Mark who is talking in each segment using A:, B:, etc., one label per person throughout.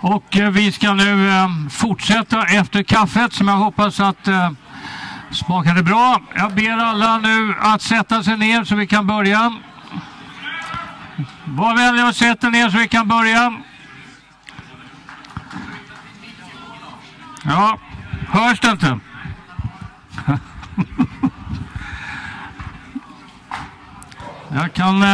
A: Och eh, vi ska nu eh, fortsätta efter kaffet som jag hoppas att eh, smakade bra. Jag ber alla nu att sätta sig ner så vi kan börja. Var vänliga och sätt er ner så vi kan börja. Ja, hörs det inte? Jag kan...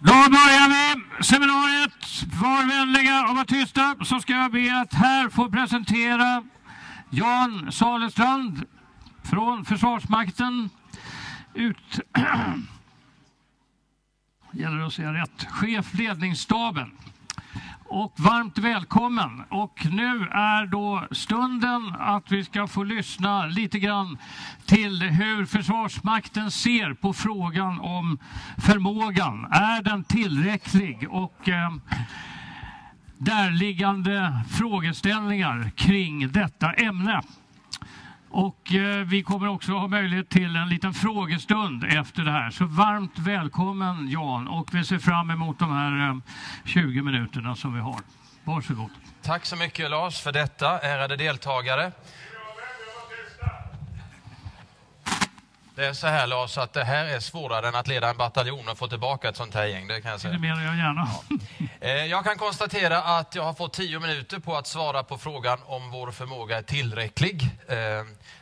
A: Då börjar vi seminariet. Var vänliga och var tysta så ska jag be att här få presentera Jan Salestrand från Försvarsmakten. Ut... gäller att säga rätt. Chef ledningsstaben och varmt välkommen. Och nu är då stunden att vi ska få lyssna lite grann till hur Försvarsmakten ser på frågan om förmågan. Är den tillräcklig? Och eh, därliggande frågeställningar kring detta ämne. Och eh, vi kommer också ha möjlighet till en liten frågestund efter det här. Så varmt välkommen Jan och vi ser fram emot de här eh, 20 minuterna som vi har. Varsågod.
B: Tack så mycket Lars för detta, ärade deltagare. Det är så här Lars, att det här är svårare än att leda en bataljon och få tillbaka ett sånt här gäng. Det kan jag säga.
A: Det menar jag gärna.
B: Ja. Jag kan konstatera att jag har fått tio minuter på att svara på frågan om vår förmåga är tillräcklig. Eh,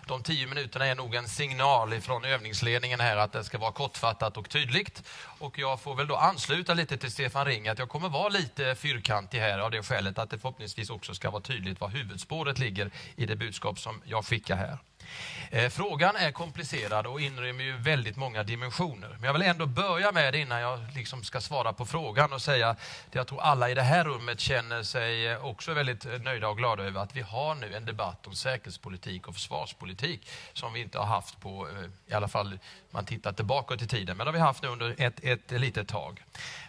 B: de tio minuterna är nog en signal från övningsledningen här att det ska vara kortfattat och tydligt. Och jag får väl då ansluta lite till Stefan Ring att jag kommer vara lite fyrkantig här av det skälet att det förhoppningsvis också ska vara tydligt var huvudspåret ligger i det budskap som jag skickar här. Eh, frågan är komplicerad och inrymmer ju väldigt många dimensioner. Men jag vill ändå börja med det innan jag liksom ska svara på frågan och säga att jag tror alla i det här rummet känner sig eh, också väldigt eh, nöjda och glada över att vi har nu en debatt om säkerhetspolitik och försvarspolitik som vi inte har haft på, i alla fall man tittar tillbaka i tiden, men det har vi haft nu under ett, ett litet tag.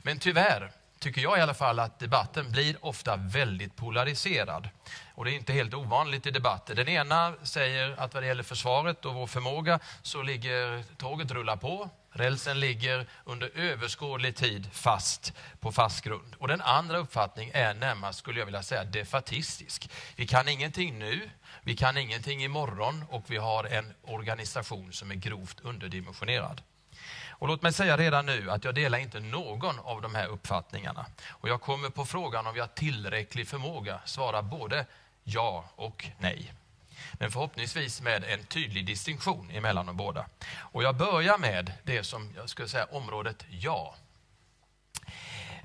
B: Men tyvärr tycker jag i alla fall att debatten blir ofta väldigt polariserad. Och det är inte helt ovanligt i debatter. Den ena säger att vad det gäller försvaret och vår förmåga så ligger tåget rullar på. Rälsen ligger under överskådlig tid fast på fast grund. Och den andra uppfattningen är närmast, skulle jag vilja säga, defatistisk. Vi kan ingenting nu, vi kan ingenting imorgon och vi har en organisation som är grovt underdimensionerad. Och låt mig säga redan nu att jag delar inte någon av de här uppfattningarna. Och jag kommer på frågan om vi har tillräcklig förmåga svara både ja och nej. Men förhoppningsvis med en tydlig distinktion emellan de båda. Och jag börjar med det som jag skulle säga området ja.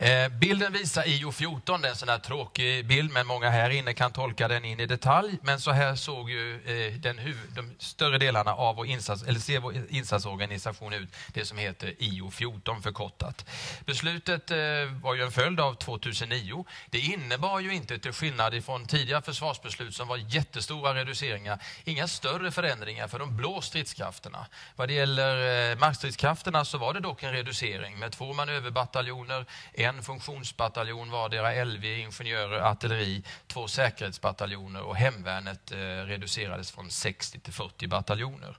B: Eh, bilden visar IO14, det är en sån här tråkig bild, men många här inne kan tolka den in i detalj. Men så här såg ju eh, den de större delarna av vår, insats, eller ser vår insatsorganisation ut, det som heter IO14 förkortat. Beslutet eh, var ju en följd av 2009. Det innebar ju inte, till skillnad ifrån tidigare försvarsbeslut som var jättestora reduceringar, inga större förändringar för de blå stridskrafterna. Vad det gäller eh, markstridskrafterna så var det dock en reducering med två manöverbataljoner, en en funktionsbataljon vardera LV, ingenjörer, artilleri, två säkerhetsbataljoner och hemvärnet eh, reducerades från 60 till 40 bataljoner.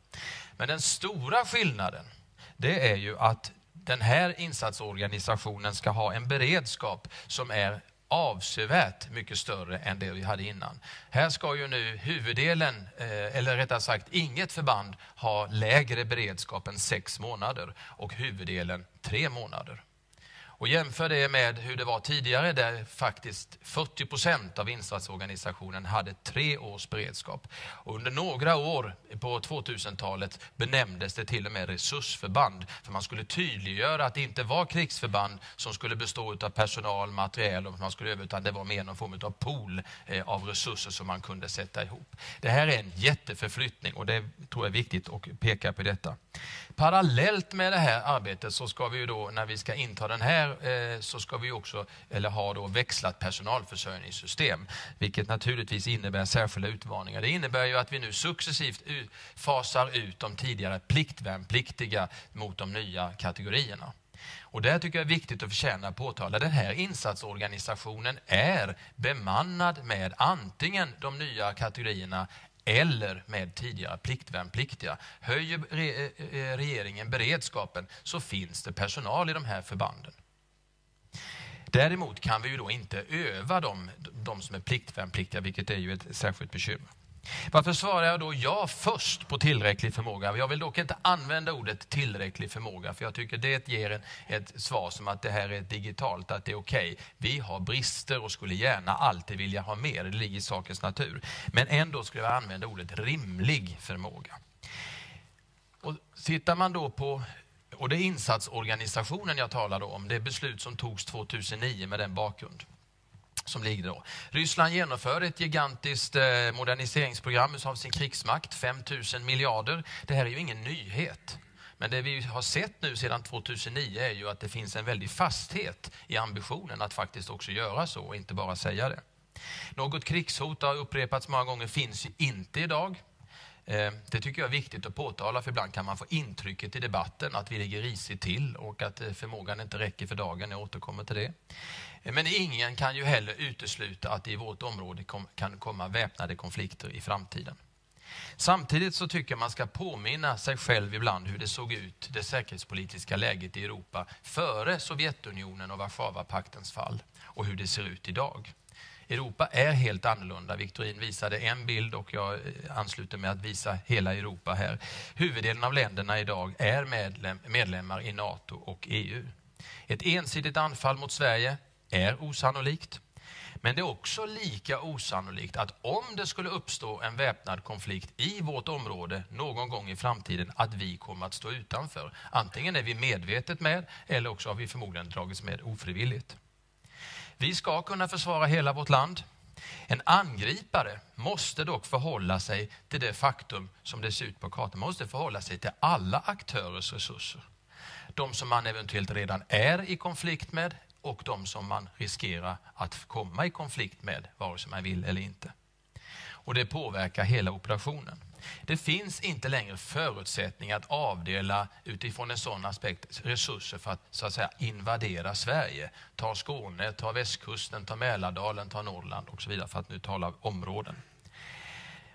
B: Men den stora skillnaden det är ju att den här insatsorganisationen ska ha en beredskap som är avsevärt mycket större än det vi hade innan. Här ska ju nu huvuddelen, eh, eller rättare sagt inget förband, ha lägre beredskap än sex månader och huvuddelen tre månader. Och jämför det med hur det var tidigare där faktiskt 40 procent av insatsorganisationen hade tre års beredskap. Och under några år på 2000-talet benämndes det till och med resursförband. För man skulle tydliggöra att det inte var krigsförband som skulle bestå av personal, materiel och man skulle över, utan det var mer någon form av pool eh, av resurser som man kunde sätta ihop. Det här är en jätteförflyttning och det tror jag är viktigt att peka på detta. Parallellt med det här arbetet så ska vi då, när vi ska inta den här eh, så ska vi också, eller ha då växlat personalförsörjningssystem, vilket naturligtvis innebär särskilda utmaningar. Det innebär ju att vi nu successivt fasar ut de tidigare pliktvärnpliktiga mot de nya kategorierna. Och det tycker jag är viktigt att förtjäna att påtala. Den här insatsorganisationen är bemannad med antingen de nya kategorierna eller med tidigare pliktvärnpliktiga. Höjer eh, eh, regeringen beredskapen så finns det personal i de här förbanden. Däremot kan vi ju då inte öva de, de som är pliktvärnpliktiga, vilket är ju ett särskilt bekymmer. Varför svarar jag då ja först på tillräcklig förmåga? Jag vill dock inte använda ordet tillräcklig förmåga, för jag tycker det ger en, ett svar som att det här är digitalt, att det är okej. Okay. Vi har brister och skulle gärna alltid vilja ha mer, det ligger i sakens natur. Men ändå skulle jag använda ordet rimlig förmåga. Och tittar man då på och det är insatsorganisationen jag talar om, det beslut som togs 2009 med den bakgrund som ligger då. Ryssland genomför ett gigantiskt eh, moderniseringsprogram av sin krigsmakt, 5 000 miljarder. Det här är ju ingen nyhet. Men det vi har sett nu sedan 2009 är ju att det finns en väldig fasthet i ambitionen att faktiskt också göra så och inte bara säga det. Något krigshot har upprepats många gånger, finns ju inte idag. Eh, det tycker jag är viktigt att påtala, för ibland kan man få intrycket i debatten att vi ligger risigt till och att eh, förmågan inte räcker för dagen. Jag återkommer till det. Men ingen kan ju heller utesluta att det i vårt område kan komma väpnade konflikter i framtiden. Samtidigt så tycker jag man ska påminna sig själv ibland hur det såg ut, det säkerhetspolitiska läget i Europa före Sovjetunionen och Warszawapaktens fall och hur det ser ut idag. Europa är helt annorlunda. Victorin visade en bild och jag eh, ansluter mig att visa hela Europa här. Huvuddelen av länderna idag är medlem, medlemmar i Nato och EU. Ett ensidigt anfall mot Sverige är osannolikt. Men det är också lika osannolikt att om det skulle uppstå en väpnad konflikt i vårt område någon gång i framtiden, att vi kommer att stå utanför. Antingen är vi medvetet med eller också har vi förmodligen dragits med ofrivilligt. Vi ska kunna försvara hela vårt land. En angripare måste dock förhålla sig till det faktum som det ser ut på kartan. Man måste förhålla sig till alla aktörers resurser. De som man eventuellt redan är i konflikt med och de som man riskerar att komma i konflikt med, vare sig man vill eller inte. Och det påverkar hela operationen. Det finns inte längre förutsättningar att avdela utifrån en sån aspekt resurser för att, så att säga, invadera Sverige. Ta Skåne, ta västkusten, ta Mälardalen, ta Norrland och så vidare för att nu tala områden.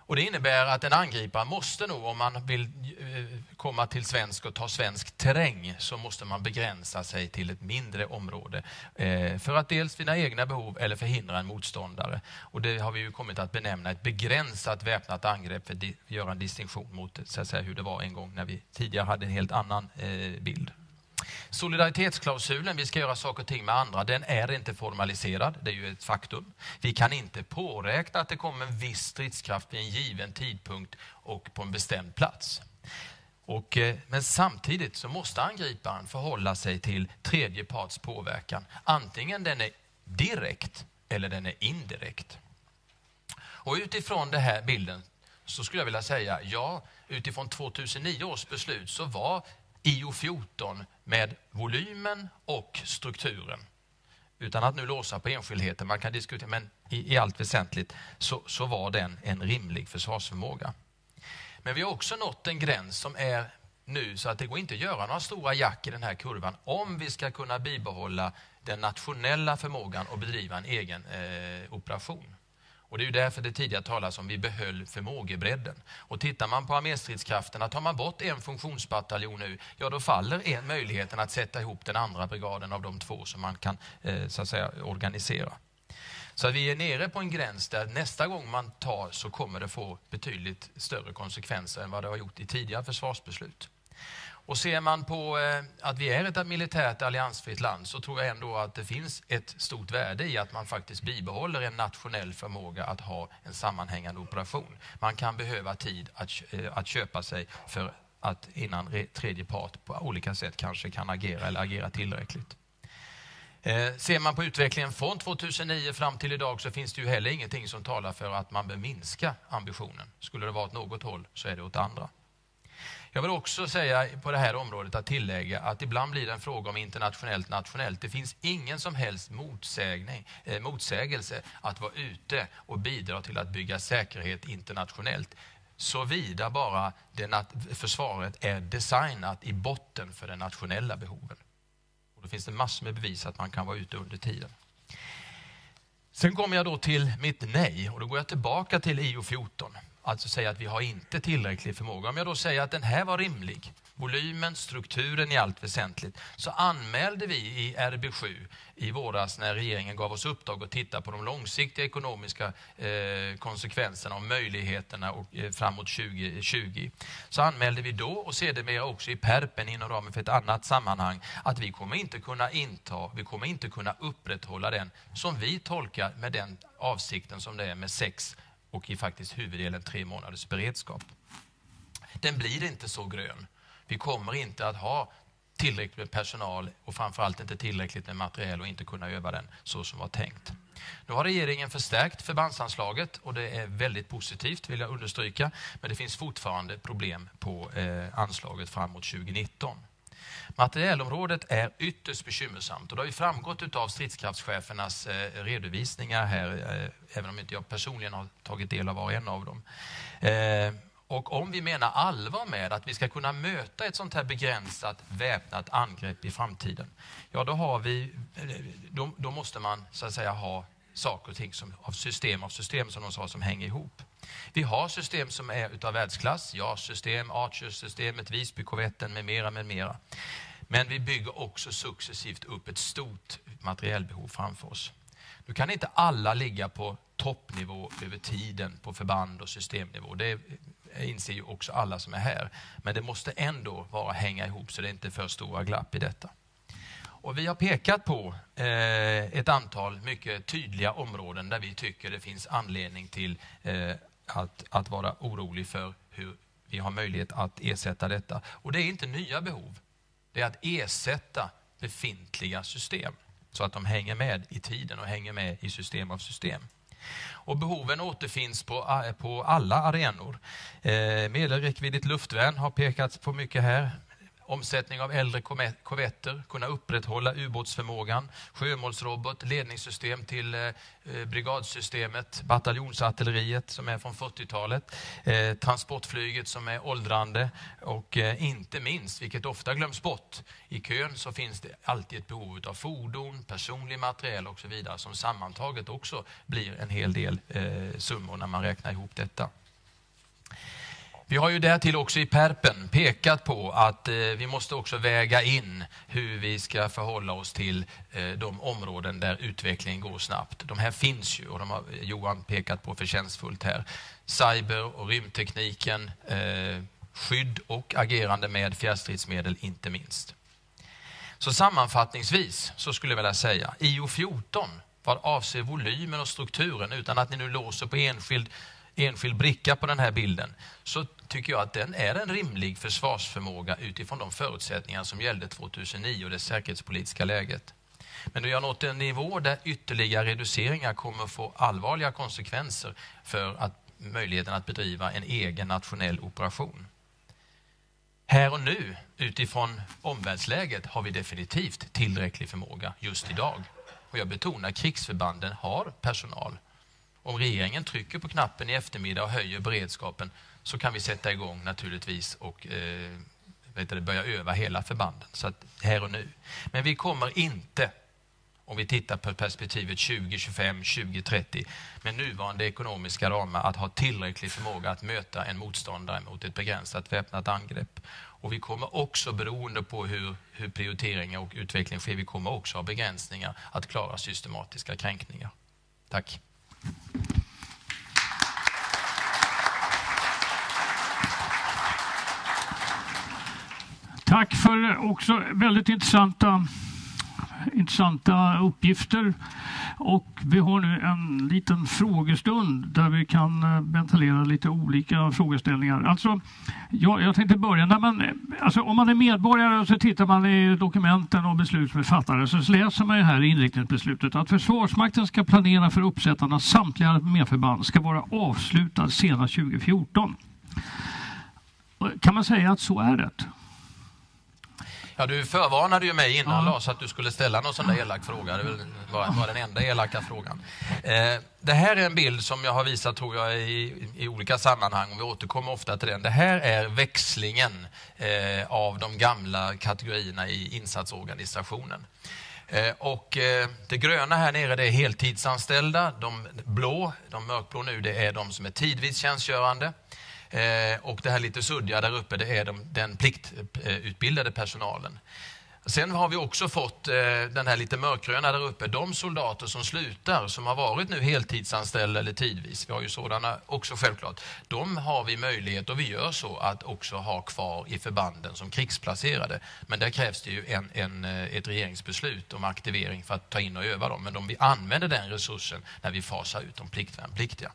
B: Och Det innebär att en angripare måste nog, om man vill eh, komma till svensk och ta svensk terräng, så måste man begränsa sig till ett mindre område eh, för att dels sina egna behov eller förhindra en motståndare. Och Det har vi ju kommit att benämna ett begränsat väpnat angrepp för att göra en distinktion mot så att säga, hur det var en gång när vi tidigare hade en helt annan eh, bild. Solidaritetsklausulen, vi ska göra saker och ting med andra, den är inte formaliserad. Det är ju ett faktum. Vi kan inte påräkna att det kommer en viss stridskraft vid en given tidpunkt och på en bestämd plats. Och, eh, men samtidigt så måste angriparen förhålla sig till tredje parts påverkan. Antingen den är direkt eller den är indirekt. Och utifrån den här bilden så skulle jag vilja säga, ja, utifrån 2009 års beslut så var IO14 med volymen och strukturen. Utan att nu låsa på enskildheter, man kan diskutera, men i, i allt väsentligt så, så var den en rimlig försvarsförmåga. Men vi har också nått en gräns som är nu så att det går inte att göra några stora jack i den här kurvan om vi ska kunna bibehålla den nationella förmågan att bedriva en egen eh, operation. Och Det är ju därför det tidigare talas om vi behöll förmågebredden. Och tittar man på arméstridskrafterna, tar man bort en funktionsbataljon nu, ja då faller en möjligheten att sätta ihop den andra brigaden av de två som man kan eh, så att säga, organisera. Så vi är nere på en gräns där nästa gång man tar så kommer det få betydligt större konsekvenser än vad det har gjort i tidigare försvarsbeslut. Och ser man på eh, att vi är ett militärt alliansfritt land så tror jag ändå att det finns ett stort värde i att man faktiskt bibehåller en nationell förmåga att ha en sammanhängande operation. Man kan behöva tid att, eh, att köpa sig för att innan tredje part på olika sätt kanske kan agera eller agera tillräckligt. Eh, ser man på utvecklingen från 2009 fram till idag så finns det ju heller ingenting som talar för att man bör minska ambitionen. Skulle det vara åt något håll så är det åt andra. Jag vill också säga på det här området att tillägga att ibland blir det en fråga om internationellt nationellt. Det finns ingen som helst eh, motsägelse att vara ute och bidra till att bygga säkerhet internationellt såvida bara det försvaret är designat i botten för den nationella behoven. Och då finns det massor med bevis att man kan vara ute under tiden. Sen kommer jag då till mitt nej och då går jag tillbaka till IO 14 alltså säga att vi har inte tillräcklig förmåga. Om jag då säger att den här var rimlig, volymen, strukturen i allt väsentligt, så anmälde vi i RB7 i våras när regeringen gav oss uppdrag att titta på de långsiktiga ekonomiska eh, konsekvenserna och möjligheterna och, eh, framåt 2020. Så anmälde vi då och sedermera också i Perpen inom ramen för ett annat sammanhang att vi kommer inte kunna inta, vi kommer inte kunna upprätthålla den som vi tolkar med den avsikten som det är med sex och i faktiskt huvuddelen tre månaders beredskap. Den blir inte så grön. Vi kommer inte att ha tillräckligt med personal och framförallt inte tillräckligt med materiel och inte kunna öva den så som var tänkt. Nu har regeringen förstärkt förbandsanslaget och det är väldigt positivt vill jag understryka. Men det finns fortfarande problem på eh, anslaget framåt 2019. Materielområdet är ytterst bekymmersamt och det har ju framgått av stridskraftschefernas eh, redovisningar här, eh, även om inte jag personligen har tagit del av var och en av dem. Eh, och om vi menar allvar med att vi ska kunna möta ett sånt här begränsat väpnat angrepp i framtiden, ja då, har vi, eh, då, då måste man så att säga ha saker och ting som, av system av system som de sa som hänger ihop. Vi har system som är utav världsklass, JAS-system, Archer-systemet, Visbykorvetten med mera, med mera. Men vi bygger också successivt upp ett stort materiellbehov framför oss. Nu kan inte alla ligga på toppnivå över tiden på förband och systemnivå. Det inser ju också alla som är här. Men det måste ändå vara hänga ihop så det är inte är för stora glapp i detta. Och vi har pekat på eh, ett antal mycket tydliga områden där vi tycker det finns anledning till eh, att, att vara orolig för hur vi har möjlighet att ersätta detta. Och det är inte nya behov. Det är att ersätta befintliga system så att de hänger med i tiden och hänger med i system av system. Och behoven återfinns på, eh, på alla arenor. Eh, medelräckviddigt luftvärn har pekats på mycket här omsättning av äldre korvetter, kunna upprätthålla ubåtsförmågan, sjömålsrobot, ledningssystem till eh, eh brigadsystemet, bataljonsartilleriet som är från 40-talet, eh, transportflyget som är åldrande och eh, inte minst, vilket ofta glöms bort, i kön så finns det alltid ett behov av fordon, personlig materiel och så vidare som sammantaget också blir en hel del eh, summor när man räknar ihop detta. Vi har ju därtill också i Perpen pekat på att eh, vi måste också väga in hur vi ska förhålla oss till eh, de områden där utvecklingen går snabbt. De här finns ju och de har Johan pekat på förtjänstfullt här. Cyber och rymdtekniken, eh, skydd och agerande med fjärrstridsmedel inte minst. Så sammanfattningsvis så skulle jag vilja säga IO14 vad avser volymen och strukturen utan att ni nu låser på enskild enskild bricka på den här bilden så tycker jag att den är en rimlig försvarsförmåga utifrån de förutsättningar som gällde 2009 och det säkerhetspolitiska läget. Men vi har nått en nivå där ytterligare reduceringar kommer att få allvarliga konsekvenser för att, möjligheten att bedriva en egen nationell operation. Här och nu, utifrån omvärldsläget, har vi definitivt tillräcklig förmåga just idag. Och jag betonar, krigsförbanden har personal om regeringen trycker på knappen i eftermiddag och höjer beredskapen så kan vi sätta igång naturligtvis och eh, vet du, börja öva hela förbanden. Så att, här och nu. Men vi kommer inte, om vi tittar på perspektivet 2025, 2030 med nuvarande ekonomiska ramar att ha tillräcklig förmåga att möta en motståndare mot ett begränsat väpnat angrepp. Och vi kommer också, beroende på hur, hur prioriteringar och utveckling sker, vi kommer också ha begränsningar att klara systematiska kränkningar. Tack.
A: Tack för också väldigt intressanta, intressanta uppgifter. Och vi har nu en liten frågestund där vi kan eh, ventilera lite olika frågeställningar. Alltså, jag, jag tänkte börja, när man, eh, alltså, om man är medborgare och så tittar man i dokumenten och beslut som är fattade så läser man ju här i inriktningsbeslutet att Försvarsmakten ska planera för uppsättande av samtliga arméförband ska vara avslutad senast 2014. Kan man säga att så är det?
B: Ja, du förvarnade ju mig innan ja. Lars att du skulle ställa någon sån där elak fråga. Det var, var den enda elaka frågan. Eh, det här är en bild som jag har visat tror jag i, i olika sammanhang och vi återkommer ofta till den. Det här är växlingen eh, av de gamla kategorierna i insatsorganisationen. Eh, och eh, det gröna här nere det är heltidsanställda, de blå, de mörkblå nu, det är de som är tidvis tjänstgörande. Eh, och det här lite suddiga där uppe, det är de, den pliktutbildade personalen. Sen har vi också fått eh, den här lite mörkgröna där uppe, de soldater som slutar, som har varit nu heltidsanställda eller tidvis, vi har ju sådana också självklart, de har vi möjlighet, och vi gör så, att också ha kvar i förbanden som krigsplacerade. Men där krävs det ju en, en, eh, ett regeringsbeslut om aktivering för att ta in och öva dem. Men de, vi använder den resursen när vi fasar ut de pliktvärnpliktiga.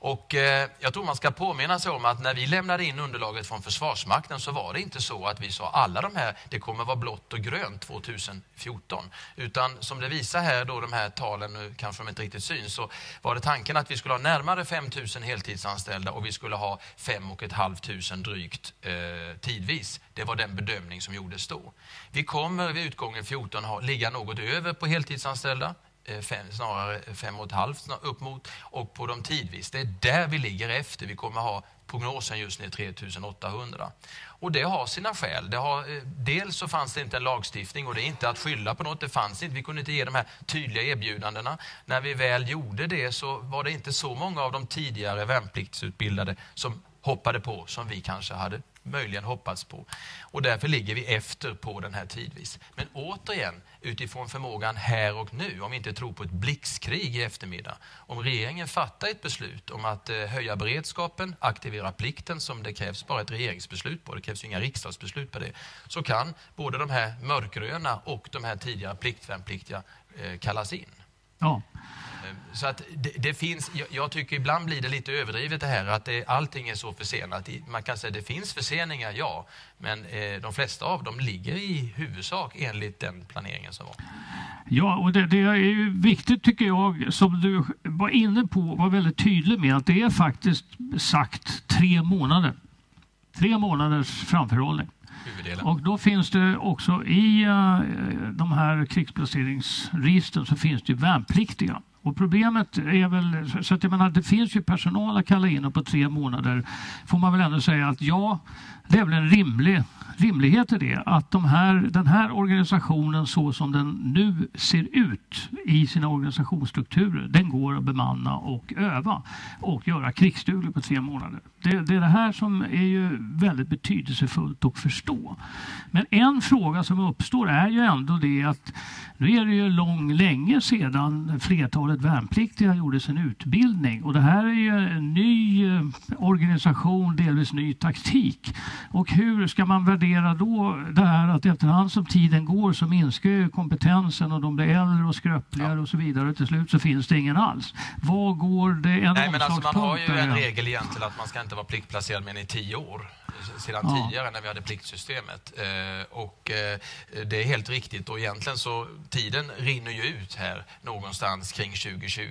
B: Och eh, jag tror man ska påminna sig om att när vi lämnade in underlaget från Försvarsmakten så var det inte så att vi sa alla de här, det kommer vara blått och grönt 2014. Utan som det visar här då, de här talen, nu kanske de inte riktigt syns, så var det tanken att vi skulle ha närmare 5 000 heltidsanställda och vi skulle ha 5 500 drygt eh, tidvis. Det var den bedömning som gjordes då. Vi kommer vid utgången 14 ha, ligga något över på heltidsanställda. Eh, fem, snarare fem och ett halvt upp mot och på de tidvis. Det är där vi ligger efter. Vi kommer ha prognosen just nu 3800. Och det har sina skäl. Det har, eh, dels så fanns det inte en lagstiftning och det är inte att skylla på något. Det fanns inte. Vi kunde inte ge de här tydliga erbjudandena. När vi väl gjorde det så var det inte så många av de tidigare värnpliktsutbildade som hoppade på som vi kanske hade möjligen hoppats på. Och därför ligger vi efter på den här tidvis. Men återigen, utifrån förmågan här och nu, om vi inte tror på ett blixtkrig i eftermiddag. Om regeringen fattar ett beslut om att eh, höja beredskapen, aktivera plikten som det krävs bara ett regeringsbeslut på, det krävs ju inga riksdagsbeslut på det, så kan både de här mörkgröna och de här tidigare pliktvärnpliktiga eh, kallas in. Ja. Så att det, det finns, jag, jag, tycker ibland blir det lite överdrivet det här att det, allting är så försenat. Man kan säga att det finns förseningar, ja, men eh, de flesta av dem ligger i huvudsak enligt den planeringen som var.
A: Ja, och det, det är ju viktigt tycker jag, som du var inne på, var väldigt tydlig med att det är faktiskt sagt tre månader. Tre månaders framförhållning. Och då finns det också i uh, de här krigsplaceringsregistren så finns det värnpliktiga. Och problemet är väl, så att jag menar, det finns ju personal att kalla in och på tre månader får man väl ändå säga att ja, det är väl en rimlig rimlighet i det att de här, den här organisationen så som den nu ser ut i sina organisationsstrukturer, den går att bemanna och öva och göra krigsduglig på tre månader. Det, det, är det här som är ju väldigt betydelsefullt att förstå. Men en fråga som uppstår är ju ändå det att nu är det ju lång, länge sedan flertalet värnpliktiga gjorde sin utbildning och det här är ju en ny eh, organisation, delvis ny taktik. Och hur ska man värdera då det här att efterhand som tiden går så minskar kompetensen och de blir äldre och skröpligare ja. och så vidare. Till slut så finns det ingen alls. Vad går det en
B: Nej, men alltså Man har ju en regel egentligen att man ska inte vara pliktplacerad mer än i tio år sedan ja. tidigare när vi hade pliktsystemet. Eh, och eh, det är helt riktigt och egentligen så tiden rinner ju ut här någonstans kring 2020.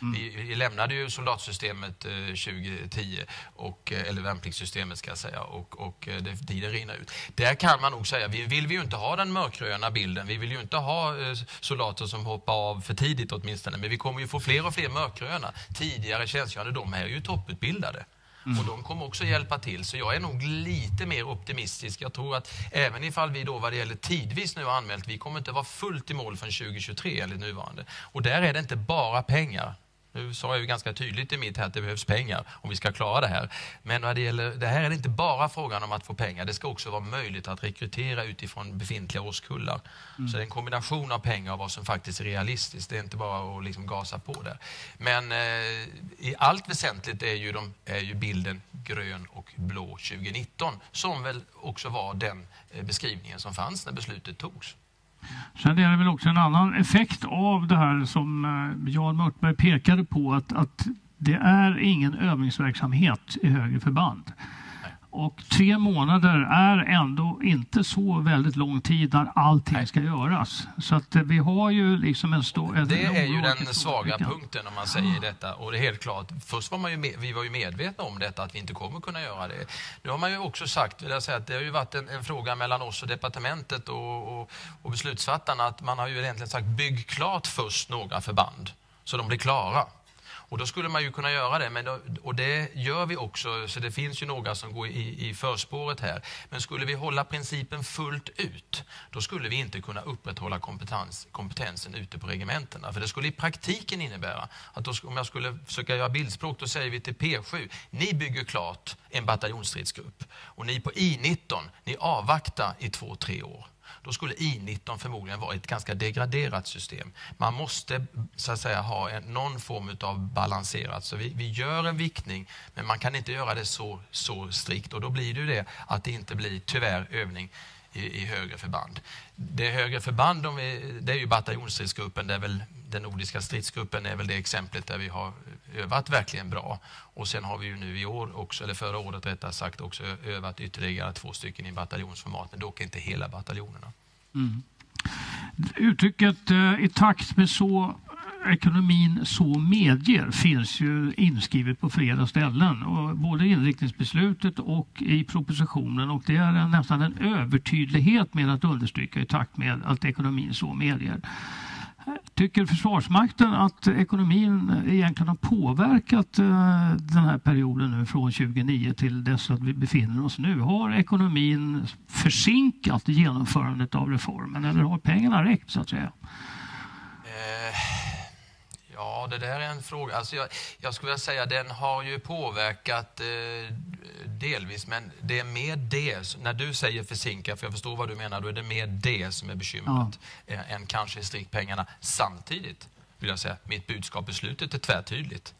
B: Mm. Vi, vi, lämnade ju soldatsystemet eh, 2010, och, eh, eller värnpliktssystemet ska jag säga, och, och det, tiden rinner ut. Där kan man nog säga, vi vill vi ju inte ha den mörkgröna bilden. Vi vill ju inte ha soldater som hoppar av för tidigt åtminstone, men vi kommer ju få fler och fler mörkgröna. Tidigare tjänstgörande, de är ju topputbildade. Mm. Och de kommer också hjälpa till. Så jag är nog lite mer optimistisk. Jag tror att även ifall vi då vad det gäller tidvis nu har anmält, vi kommer inte vara fullt i mål från 2023 enligt nuvarande. Och där är det inte bara pengar. Nu sa jag ju ganska tydligt i mitt här att det behövs pengar om vi ska klara det här. Men vad det, gäller, det här är det inte bara frågan om att få pengar. Det ska också vara möjligt att rekrytera utifrån befintliga årskullar. Mm. Så det är en kombination av pengar och vad som faktiskt är realistiskt. Det är inte bara att liksom gasa på där. Men eh, i allt väsentligt är ju, de, är ju bilden grön och blå 2019 som väl också var den eh, beskrivningen som fanns när beslutet togs.
A: Sen är det väl också en annan effekt av det här som eh, Jan Mörtberg pekade på att, att det är ingen övningsverksamhet i högre förband. Och tre månader är ändå inte så väldigt lång tid när allting Nej. ska göras. Så att eh, vi har ju liksom en stor...
B: Det är ju den svaga punkten om man säger detta. Och det är helt klart, först var man ju med, vi var ju medvetna om detta, att vi inte kommer kunna göra det. Nu har man ju också sagt, vill jag säga, att det har ju varit en, en fråga mellan oss och departementet och, och, och beslutsfattarna, att man har ju egentligen sagt bygg klart först några förband, så de blir klara. Och då skulle man ju kunna göra det, men då, och det gör vi också, så det finns ju några som går i, i förspåret här. Men skulle vi hålla principen fullt ut, då skulle vi inte kunna upprätthålla kompetens, kompetensen ute på regementena. För det skulle i praktiken innebära att då, om jag skulle försöka göra bildspråk, då säger vi till P7, ni bygger klart en bataljonsstridsgrupp och ni på I19, ni avvaktar i två, tre år då skulle I19 förmodligen vara ett ganska degraderat system. Man måste så att säga ha en, någon form av balanserat. Så vi, vi gör en viktning, men man kan inte göra det så, så strikt och då blir det ju det att det inte blir tyvärr övning i, i högre förband. Det högre förband, de är, det är ju bataljonsstridsgruppen, det är väl den nordiska stridsgruppen är väl det exemplet där vi har övat verkligen bra. Och sen har vi ju nu i år också, eller förra året rättare sagt, också övat ytterligare två stycken i bataljonsformat, men dock inte hela bataljonerna. Mm.
A: Uttrycket eh, i takt med så ekonomin så medger finns ju inskrivet på flera ställen. Och både inriktningsbeslutet och i propositionen. Och det är nästan en övertydlighet med att understryka i takt med att ekonomin så medger. Tycker Försvarsmakten att ekonomin egentligen har påverkat eh, den här perioden nu från 2009 till dess att vi befinner oss nu? Har ekonomin försinkat genomförandet av reformen eller har pengarna räckt så att säga?
B: Eh, ja, det där är en fråga. Alltså jag, jag skulle vilja säga den har ju påverkat eh, delvis, men det är mer det, när du säger försinka, för jag förstår vad du menar, då är det mer det som är bekymret ja. än kanske strikt pengarna. Samtidigt vill jag säga, mitt budskap i slutet är tvärtydligt.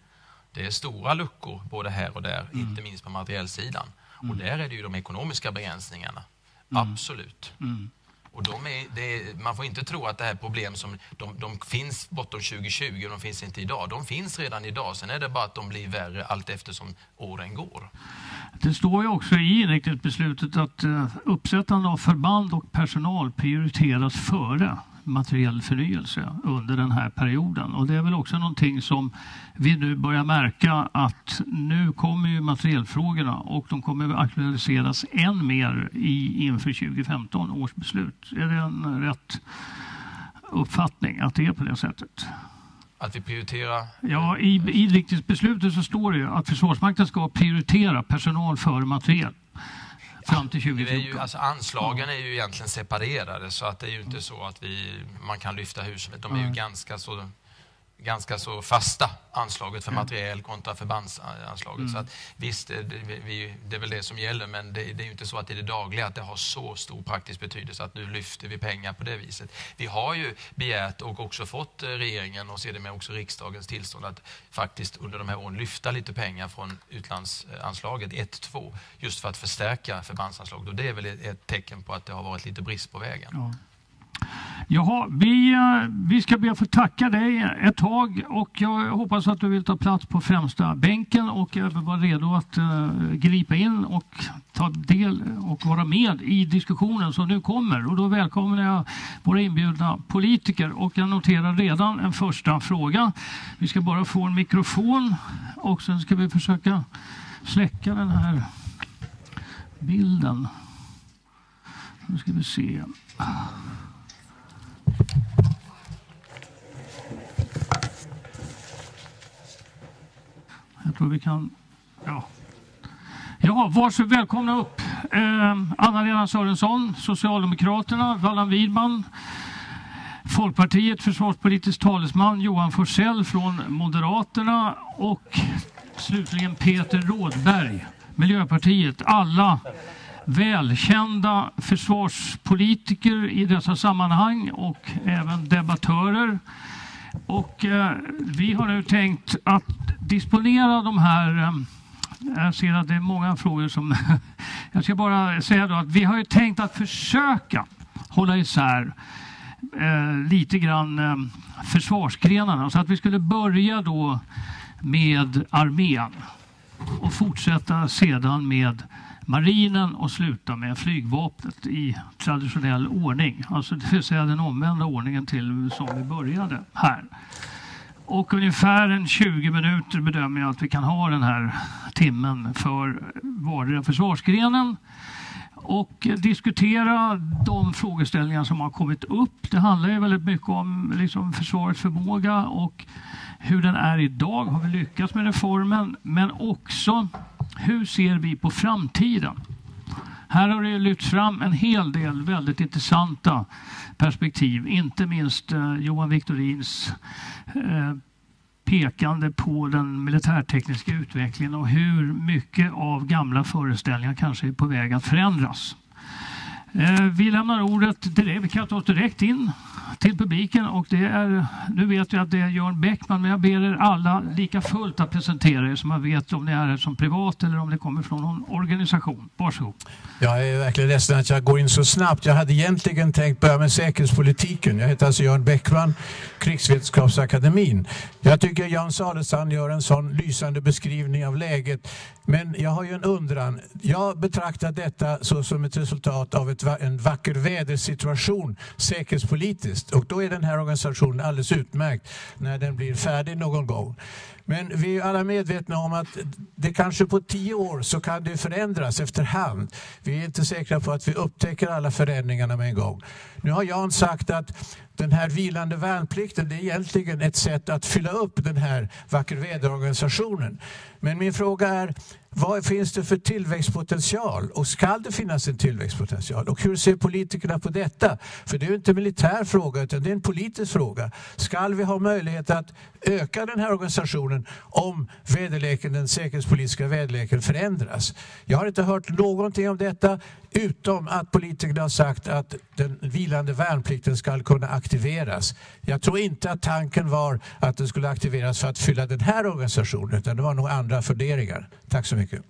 B: Det är stora luckor både här och där, mm. inte minst på materiellsidan. Mm. Och där är det ju de ekonomiska begränsningarna. Mm. Absolut. Och de är, är, man får inte tro att det här problem som de, de finns bortom 2020 och de finns inte idag. De finns redan idag. Sen är det bara att de blir värre allt eftersom åren går.
A: Det står ju också i inriktningsbeslutet att eh, uppsättande av förband och personal prioriteras före materiell förnyelse under den här perioden. Och det är väl också någonting som vi nu börjar märka att nu kommer ju materiellfrågorna och de kommer aktualiseras än mer i, inför 2015 års beslut. Är det en rätt uppfattning att det är på det sättet?
B: Att vi prioriterar?
A: Ja, i inriktningsbeslutet så står det ju att Försvarsmakten ska prioritera personal före materiel fram till 2014.
B: Är ju, alltså anslagen är ju egentligen separerade så att det är ju inte så att vi, man kan lyfta hur som helst. De är ju ganska så ganska så fasta anslaget för materiel kontra förbandsanslaget. Mm. Så att, visst, det, vi, det är väl det som gäller, men det, det är ju inte så att i det dagliga att det har så stor praktisk betydelse att nu lyfter vi pengar på det viset. Vi har ju begärt och också fått eh, regeringen och sedermera också riksdagens tillstånd att faktiskt under de här åren lyfta lite pengar från utlandsanslaget 1-2 just för att förstärka förbandsanslaget. Och det är väl ett tecken på att det har varit lite brist på vägen. Ja.
A: Jaha, vi, eh, vi ska be att få tacka dig ett tag och jag hoppas att du vill ta plats på främsta bänken och vara redo att eh, gripa in och ta del och vara med i diskussionen som nu kommer. Och då välkomnar jag våra inbjudna politiker och jag noterar redan en första fråga. Vi ska bara få en mikrofon och sen ska vi försöka släcka den här bilden. Nu ska vi se. Jag tror vi kan... Ja. Ja, varsågod, välkomna upp. Eh, Anna-Lena Sörensson, Socialdemokraterna, Allan Widman, Folkpartiet, försvarspolitisk talesman Johan Forsell från Moderaterna och slutligen Peter Rådberg, Miljöpartiet. Alla välkända försvarspolitiker i dessa sammanhang och även debattörer. Och eh, vi har nu tänkt att disponera de här eh, jag ser att det är många frågor som... jag ska bara säga då att vi har ju tänkt att försöka hålla isär eh, lite grann eh, försvarsgrenarna. Så att vi skulle börja då med armén och fortsätta sedan med marinen och sluta med flygvapnet i traditionell ordning. Alltså det vill säga den omvända ordningen till som vi började här. Och ungefär en 20 minuter bedömer jag att vi kan ha den här timmen för vardera försvarsgrenen. och diskutera de frågeställningar som har kommit upp. Det handlar ju väldigt mycket om liksom försvarets förmåga och hur den är idag. Har vi lyckats med reformen? Men också hur ser vi på framtiden? Här har det lyfts fram en hel del väldigt intressanta perspektiv. Inte minst eh, Johan Victorins eh, pekande på den militärtekniska utvecklingen och hur mycket av gamla föreställningar kanske är på väg att förändras. Eh, vi lämnar ordet direkt. Vi kan ta oss direkt in till publiken och det är, nu vet jag att det är Jörn Bäckman, men jag ber er alla lika fullt att presentera er så man vet om ni är här som privat eller om ni kommer från någon organisation. Varsågod.
C: Jag är verkligen ledsen att jag går in så snabbt. Jag hade egentligen tänkt börja med säkerhetspolitiken. Jag heter alltså Jörn Bäckman, Krigsvetenskapsakademin. Jag tycker Jan Salesand gör en sån lysande beskrivning av läget. Men jag har ju en undran. Jag betraktar detta såsom ett resultat av ett, en vacker vädersituation säkerhetspolitiskt. Och då är den här organisationen alldeles utmärkt när den blir färdig någon gång. Men vi är alla medvetna om att det kanske på tio år så kan det förändras efterhand. Vi är inte säkra på att vi upptäcker alla förändringarna med en gång. Nu har Jan sagt att den här vilande värnplikten det är egentligen ett sätt att fylla upp den här vacker väderorganisationen. Men min fråga är, vad finns det för tillväxtpotential? Och ska det finnas en tillväxtpotential? Och hur ser politikerna på detta? För det är ju inte en militär fråga utan det är en politisk fråga. Ska vi ha möjlighet att öka den här organisationen om väderleken, den säkerhetspolitiska väderleken förändras? Jag har inte hört någonting om detta utom att politikerna har sagt att den vilande värnplikten ska kunna aktiveras. Jag tror inte att tanken var att den skulle aktiveras för att fylla den här organisationen utan det var nog andra funderingar. Tack så mycket.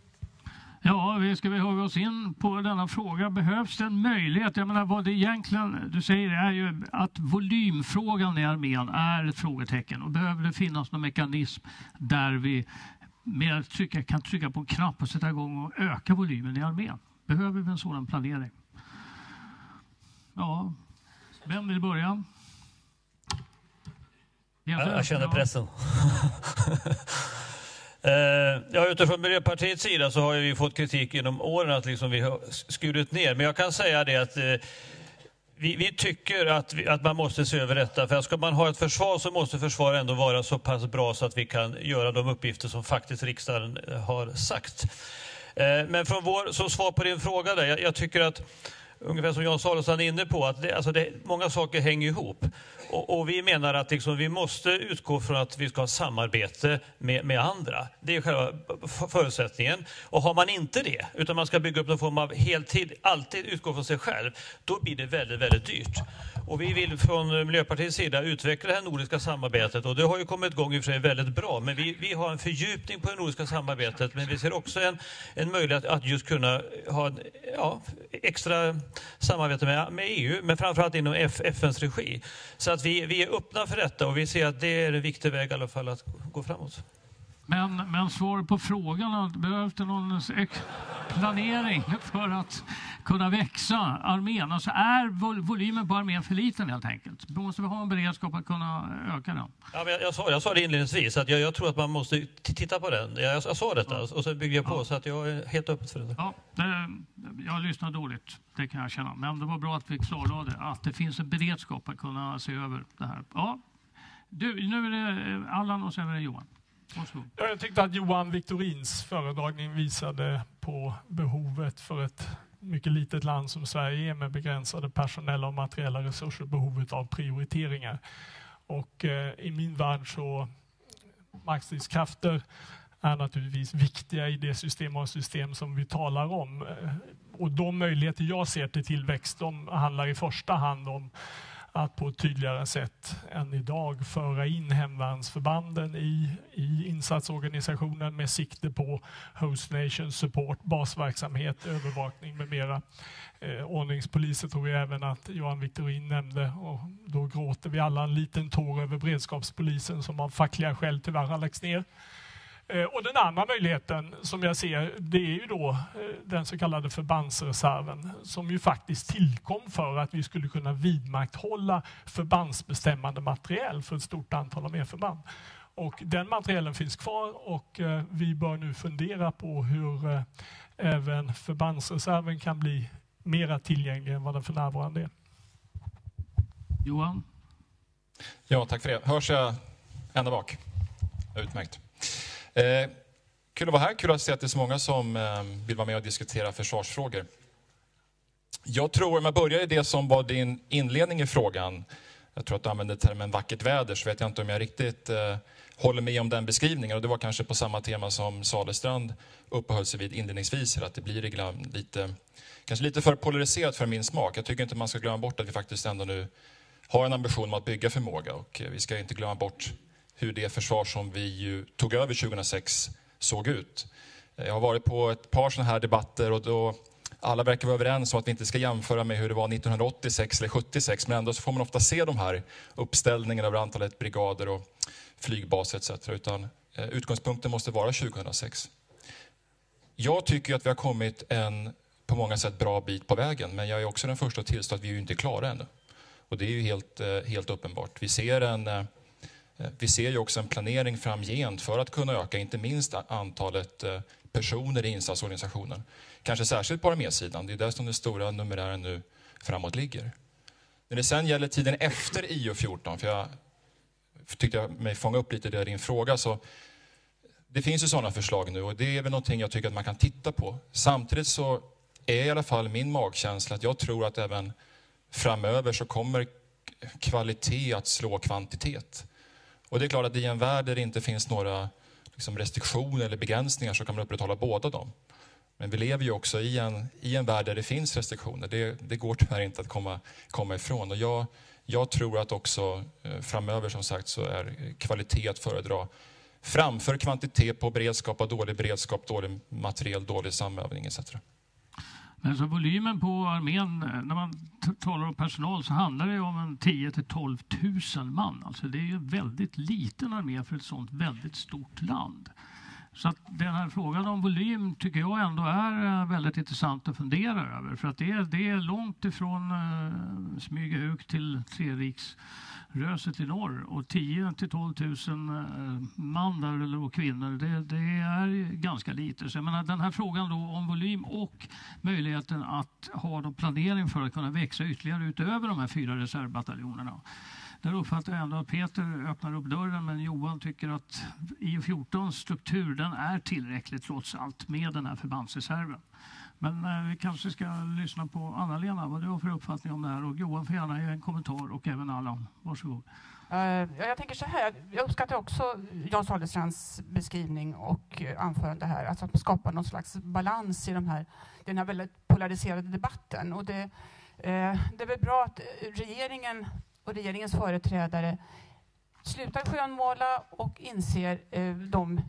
A: Ja, vi ska vi hugga oss in på denna fråga. Behövs det en möjlighet? Jag menar, vad det egentligen du säger är ju att volymfrågan i armén är ett frågetecken. Och behöver det finnas någon mekanism där vi med trycka, kan trycka på en knapp och sätta igång och öka volymen i armén? Behöver vi en sådan planering? Ja, vem vill börja?
D: Jag, jag känner pressen. Eh, ja, utifrån Miljöpartiets sida så har vi fått kritik genom åren att liksom vi har skurit ner. Men jag kan säga det att eh, vi, vi, tycker att, vi, att man måste se över detta. För ska man ha ett försvar så måste försvaret ändå vara så pass bra så att vi kan göra de uppgifter som faktiskt riksdagen eh, har sagt. Eh, men från vår, som svar på din fråga där, jag, jag tycker att ungefär som Jan Salomonsson är inne på, att det, alltså det, många saker hänger ihop. Och, och vi menar att liksom vi måste utgå från att vi ska ha samarbete med, med andra. Det är själva förutsättningen. Och har man inte det, utan man ska bygga upp någon form av heltid, alltid utgå från sig själv, då blir det väldigt, väldigt dyrt. Och vi vill från Miljöpartiets sida utveckla det här nordiska samarbetet och det har ju kommit igång i och för sig väldigt bra. Men vi, vi har en fördjupning på det nordiska samarbetet men vi ser också en, en möjlighet att just kunna ha en, ja, extra samarbete med, med EU, men framförallt inom F, FNs regi. Så att vi, vi är öppna för detta och vi ser att det är en viktig väg i alla fall att gå framåt.
A: Men, men svar på frågan, behövs det någon planering för att kunna växa armén? Alltså är volymen på armén för liten helt enkelt? Måste vi ha en beredskap att kunna öka den?
D: Ja, men jag, jag, sa, jag sa det inledningsvis, att jag, jag tror att man måste titta på den. Jag, jag sa detta ja. och så bygger jag på, ja. så att jag är helt öppen för det.
A: Ja, det, jag lyssnade dåligt, det kan jag känna. Men det var bra att vi klarlade att det finns en beredskap att kunna se över det här. Ja, du, nu är det Allan och sen är det Johan.
E: Ja, jag tyckte att Johan Victorins föredragning visade på behovet för ett mycket litet land som Sverige är med begränsade personella och materiella resurser, behovet av prioriteringar. Och eh, i min värld så markstridskrafter är naturligtvis viktiga i det system av system som vi talar om. Eh, och de möjligheter jag ser till tillväxt, de handlar i första hand om att på ett tydligare sätt än idag föra in hemvärnsförbanden i, i insatsorganisationen med sikte på host nation support, basverksamhet, övervakning med mera. Eh, ordningspoliser tror jag även att Johan Victorin nämnde och då gråter vi alla en liten tår över beredskapspolisen som av fackliga skäl tyvärr har lagts ner. Eh, och den andra möjligheten som jag ser, det är ju då eh, den så kallade förbandsreserven som ju faktiskt tillkom för att vi skulle kunna vidmakthålla förbandsbestämmande materiel för ett stort antal arméförband. Och den materielen finns kvar och eh, vi bör nu fundera på hur även förbandsreserven kan bli mera tillgänglig än vad den för närvarande är.
A: Johan?
F: Ja, tack för det. Hörs jag ända bak? Utmärkt. Eh, kul att vara här. Kul att se att det är så många som eh, vill vara med och diskutera försvarsfrågor. Jag tror, om jag börjar i det som var din inledning i frågan, jag tror att du använde termen vackert väder, så vet jag inte om jag riktigt eh, håller med om den beskrivningen. Och det var kanske på samma tema som Salestrand uppehöll sig vid inledningsvis, att det blir ibland lite, kanske lite för polariserat för min smak. Jag tycker inte man ska glömma bort att vi faktiskt ändå nu har en ambition om att bygga förmåga och eh, vi ska inte glömma bort hur det försvar som vi ju tog över 2006 såg ut. Eh, jag har varit på ett par sådana här debatter och då alla verkar vara överens om att vi inte ska jämföra med hur det var 1986 eller 76 men ändå så får man ofta se de här uppställningarna över antalet brigader och flygbaser etc. Utan eh, utgångspunkten måste vara 2006. Jag tycker att vi har kommit en på många sätt bra bit på vägen men jag är också den första att tillstå att vi är inte klara ännu. Och det är ju helt, eh, helt uppenbart. Vi ser, en, Eh, vi ser ju också en planering framgent för att kunna öka inte minst antalet eh, personer i insatsorganisationen. Kanske särskilt på armésidan, det är där som den stora numerären nu framåt ligger. När det sen gäller tiden efter IO14, för jag tyckte jag mig fånga upp lite det i din fråga, så det finns ju sådana förslag nu och det är väl någonting jag tycker att man kan titta på. Samtidigt så är i alla fall min magkänsla att jag tror att även framöver så kommer kvalitet att slå kvantitet. Och det är klart att i en värld där det inte finns några liksom restriktioner eller begränsningar så kan man upprätthålla båda dem. Men vi lever ju också i en, i en värld där det finns restriktioner. Det, det går tyvärr inte att komma, komma ifrån. Och jag, jag tror att också eh, framöver som sagt så är kvalitet att föredra framför kvantitet på beredskap och dålig beredskap, dålig materiel, dålig samövning etc.
A: Men så volymen på armén, eh, när man talar om personal så handlar det om en 10 till 12 000 man. Alltså det är ju en väldigt liten armé för ett sånt väldigt stort land. Så att den här frågan om volym tycker jag ändå är eh, väldigt intressant att fundera över. För att det är, det är långt ifrån eh, uh, Smygehuk till Treriks Röset i norr och 10 till 12 000 eh, man där, eller kvinnor, det, det, är ganska lite. Så jag menar, den här frågan då om volym och möjligheten att ha då planering för att kunna växa ytterligare utöver de här fyra reservbataljonerna. Där uppfattar jag ändå att Peter öppnar upp dörren men Johan tycker att IO14 struktur den är tillräcklig trots allt med den här förbandsreserven. Men eh, vi kanske ska lyssna på Anna-Lena, vad du har för uppfattning om det här. Och Johan får gärna ge en kommentar och även Allan. Varsågod.
G: Uh, jag tänker så här, jag uppskattar också Jan Salestrands beskrivning och anförande här, alltså att skapa någon slags balans i de här, den här väldigt polariserade debatten. Och det, uh, det är väl bra att regeringen och regeringens företrädare slutar skönmåla och inser uh, de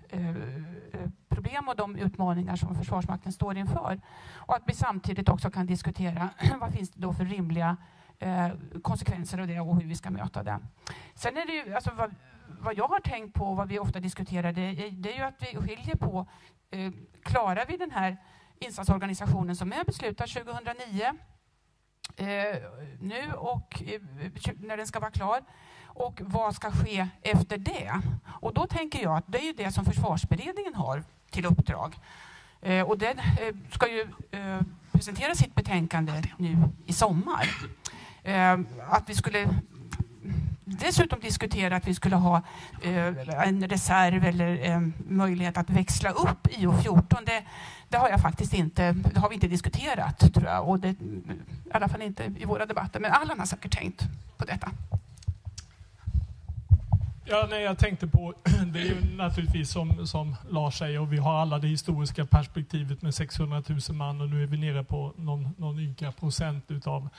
G: problem och de utmaningar som Försvarsmakten står inför. Och att vi samtidigt också kan diskutera vad finns det då för rimliga eh, konsekvenser av det och hur vi ska möta det. Sen är det ju, alltså, vad, vad jag har tänkt på och vad vi ofta diskuterar det, är, det är ju att vi skiljer på, eh, klarar vi den här insatsorganisationen som är beslutad 2009 eh, nu och eh, när den ska vara klar och vad ska ske efter det? Och då tänker jag att det är ju det som försvarsberedningen har till uppdrag. Eh, och den eh, ska ju eh, presentera sitt betänkande nu i sommar. Eh, att vi skulle dessutom diskutera att vi skulle ha eh, en reserv eller eh, möjlighet att växla upp IO14. Det, det, har jag faktiskt inte, det har vi inte diskuterat tror jag. Och det, I alla fall inte i våra debatter. Men Allan har säkert tänkt på detta.
E: Ja, nej, jag tänkte på, det är ju naturligtvis som, som Lars säger, och vi har alla det historiska perspektivet med 600 000 man och nu är vi nere på någon, någon ynka procent utav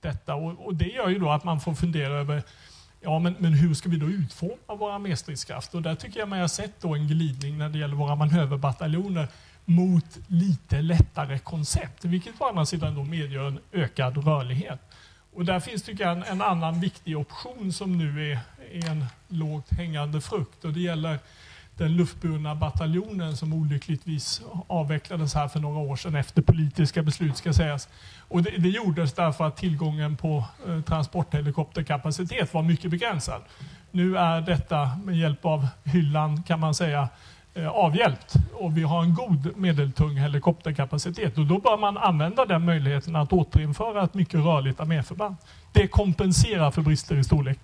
E: detta. Och, och, det gör ju då att man får fundera över Ja, men, men hur ska vi då utforma våra arméstridskrafter? Och där tycker jag man har sett då en glidning när det gäller våra manöverbataljoner mot lite lättare koncept, vilket å andra sidan då medger en ökad rörlighet. Och där finns tycker jag en, en annan viktig option som nu är, är en lågt hängande frukt och det gäller den luftburna bataljonen som olyckligtvis avvecklades här för några år sedan efter politiska beslut ska sägas. Och det, det gjordes därför att tillgången på eh, transporthelikopterkapacitet var mycket begränsad. Nu är detta med hjälp av hyllan kan man säga eh, avhjälpt och vi har en god medeltung helikopterkapacitet och då bör man använda den möjligheten att återinföra ett mycket rörligt arméförband. Det kompenserar för brister i storlek.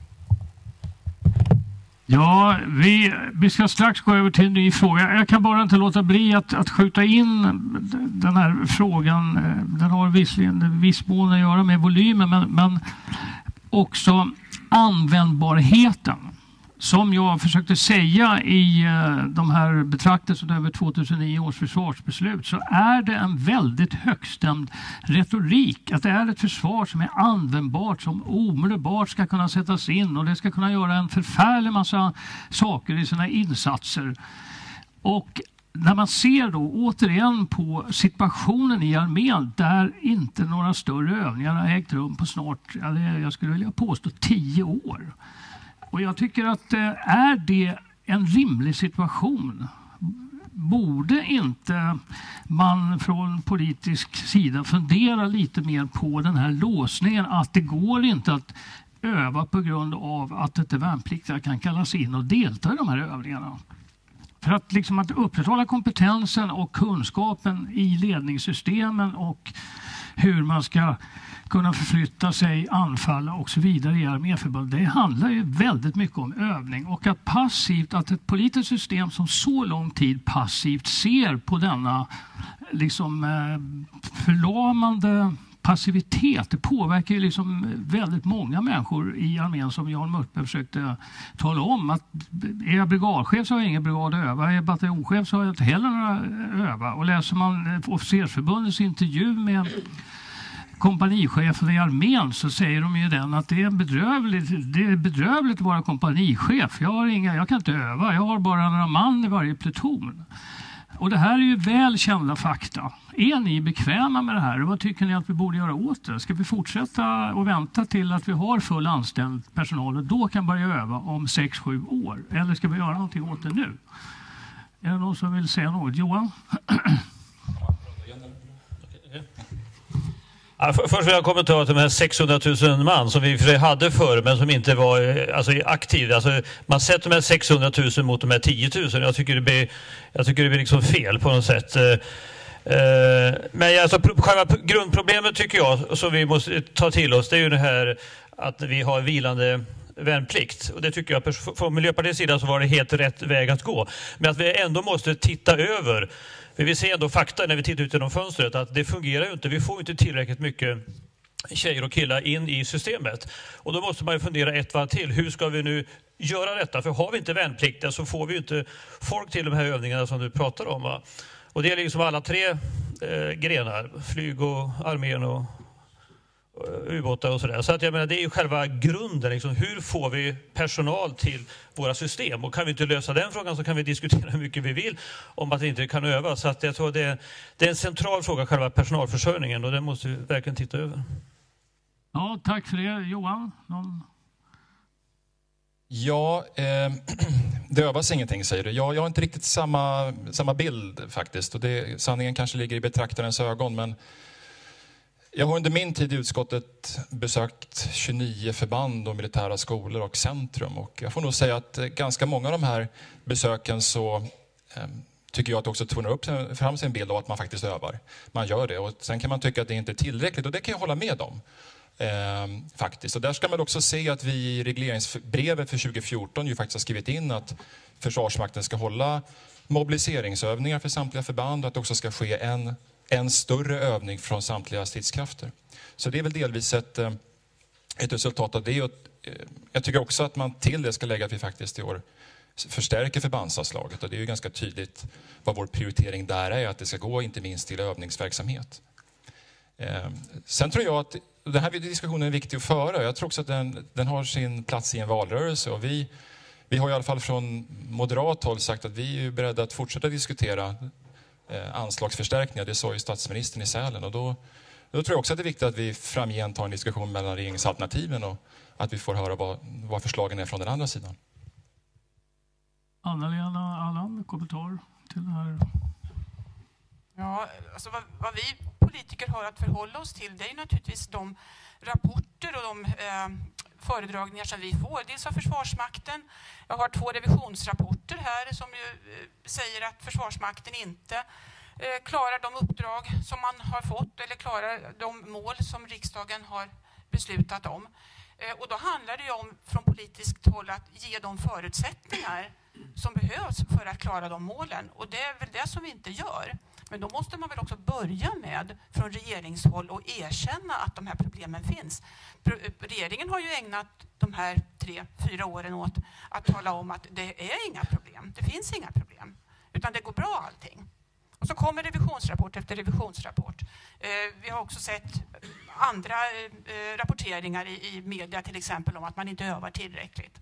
A: Ja, vi, vi ska strax gå över till en ny fråga. Jag kan bara inte låta bli att, att skjuta in den här frågan. Den har visserligen viss mån att göra med volymen, men, men också användbarheten. Som jag försökte säga i eh, de här betraktelserna över 2009 års försvarsbeslut så är det en väldigt högstämd retorik. Att det är ett försvar som är användbart, som omedelbart ska kunna sättas in och det ska kunna göra en förfärlig massa saker i sina insatser. Och när man ser då återigen på situationen i armén där inte några större övningar har ägt rum på snart, jag skulle vilja påstå tio år. Och jag tycker att eh, är det en rimlig situation borde inte man från politisk sida fundera lite mer på den här låsningen att det går inte att öva på grund av att inte värnpliktiga kan kallas in och delta i de här övningarna. För att, liksom att upprätthålla kompetensen och kunskapen i ledningssystemen och hur man ska kunna förflytta sig, anfalla och så vidare i Arméförbundet. Det handlar ju väldigt mycket om övning och att passivt, att ett politiskt system som så lång tid passivt ser på denna liksom eh, förlamande passivitet, det påverkar ju liksom väldigt många människor i armén som Jan Mörtberg försökte tala om. Att är jag brigadchef så har jag ingen brigad att öva, är jag bataljonschef så har jag inte heller några öva. Och läser man officersförbundets intervju med kompanichefen i armén så säger de ju den att det är bedrövligt, det är bedrövligt att vara kompanichef. Jag, har inga, jag kan inte öva, jag har bara några man i varje pluton. Och det här är ju väl kända fakta. Är ni bekväma med det här? Vad tycker ni att vi borde göra åt det? Ska vi fortsätta och vänta till att vi har full anställd personal och då kan börja öva om 6-7 år? Eller ska vi göra någonting åt det nu? Är det någon som vill säga något? Johan?
D: Ja, först vill jag kommentera till de här 600 000 man som vi för hade förr men som inte var eh, alltså, aktiva. Alltså, man sätter de här 600 000 mot de här 10 000. Jag tycker det blir, jag tycker det blir liksom fel på något sätt. Eh, eh, men alltså, själva grundproblemet tycker jag som vi måste ta till oss det är ju det här att vi har vilande värnplikt. Och det tycker jag från Miljöpartiets sida så var det helt rätt väg att gå. Men att vi ändå måste titta över men vi ser ändå fakta när vi tittar ut genom fönstret att det fungerar ju inte. Vi får inte tillräckligt mycket tjejer och killar in i systemet. Och då måste man ju fundera ett varv till. Hur ska vi nu göra detta? För har vi inte värnpliktiga så får vi inte folk till de här övningarna som du pratar om. Va? Och det gäller liksom alla tre eh, grenar, flyg och armén och ubåtar och sådär. Så att jag menar, det är ju själva grunden. Liksom. Hur får vi personal till våra system? Och kan vi inte lösa den frågan så kan vi diskutera hur mycket vi vill om att vi inte kan öva. Så att jag tror det är, det är en central fråga, själva personalförsörjningen, och den måste vi verkligen titta över.
A: Ja, tack för det. Johan? Någon?
F: Ja, eh, det övas ingenting säger du. Ja, jag har inte riktigt samma, samma bild faktiskt. Och det, sanningen kanske ligger i betraktarens ögon. Men jag har under min tid i utskottet besökt 29 förband och militära skolor och centrum. Och jag får nog säga att eh, ganska många av de här besöken så eh, tycker jag att också tonar upp fram sin bild av att man faktiskt övar. Man gör det. Och sen kan man tycka att det inte är tillräckligt och det kan jag hålla med om. Eh, faktiskt. Och där ska man också se att vi i regleringsbrevet för 2014 ju faktiskt har skrivit in att Försvarsmakten ska hålla mobiliseringsövningar för samtliga förband och att det också ska ske en en större övning från samtliga stridskrafter. Så det är väl delvis ett, eh, ett resultat av det. Eh, jag tycker också att man till det ska lägga att vi faktiskt i år förstärker förbandsanslaget. Och det är ju ganska tydligt vad vår prioritering där är, att det ska gå inte minst till övningsverksamhet. Eh, sen tror jag att den här diskussionen är viktig att föra. Jag tror också att den, den har sin plats i en valrörelse. Och vi, vi har i alla fall från moderat håll sagt att vi är beredda att fortsätta diskutera anslagsförstärkningar. Det sa ju statsministern i Sälen. Och då, då tror jag också att det är viktigt att vi framgent har en diskussion mellan regeringsalternativen och att vi får höra vad, vad förslagen är från den andra sidan.
A: Anna-Lena Allan, kommentar till det här?
G: Ja, alltså vad, vad, vi politiker har att förhålla oss till det är naturligtvis de rapporter och de eh, föredragningar som vi får. Dels av Försvarsmakten. Jag har två revisionsrapporter här som ju eh, säger att Försvarsmakten inte eh, klarar de uppdrag som man har fått eller klarar de mål som riksdagen har beslutat om. Eh, och då handlar det ju om från politiskt håll att ge de förutsättningar som behövs för att klara de målen. Och det är väl det som vi inte gör. Men då måste man väl också börja med från regeringshåll och erkänna att de här problemen finns. Regeringen har ju ägnat de här tre, fyra åren åt att tala om att det är inga problem. Det finns inga problem, utan det går bra allting. Och så kommer revisionsrapport efter revisionsrapport. Eh, vi har också sett andra eh, rapporteringar i media till exempel om att man inte övar tillräckligt.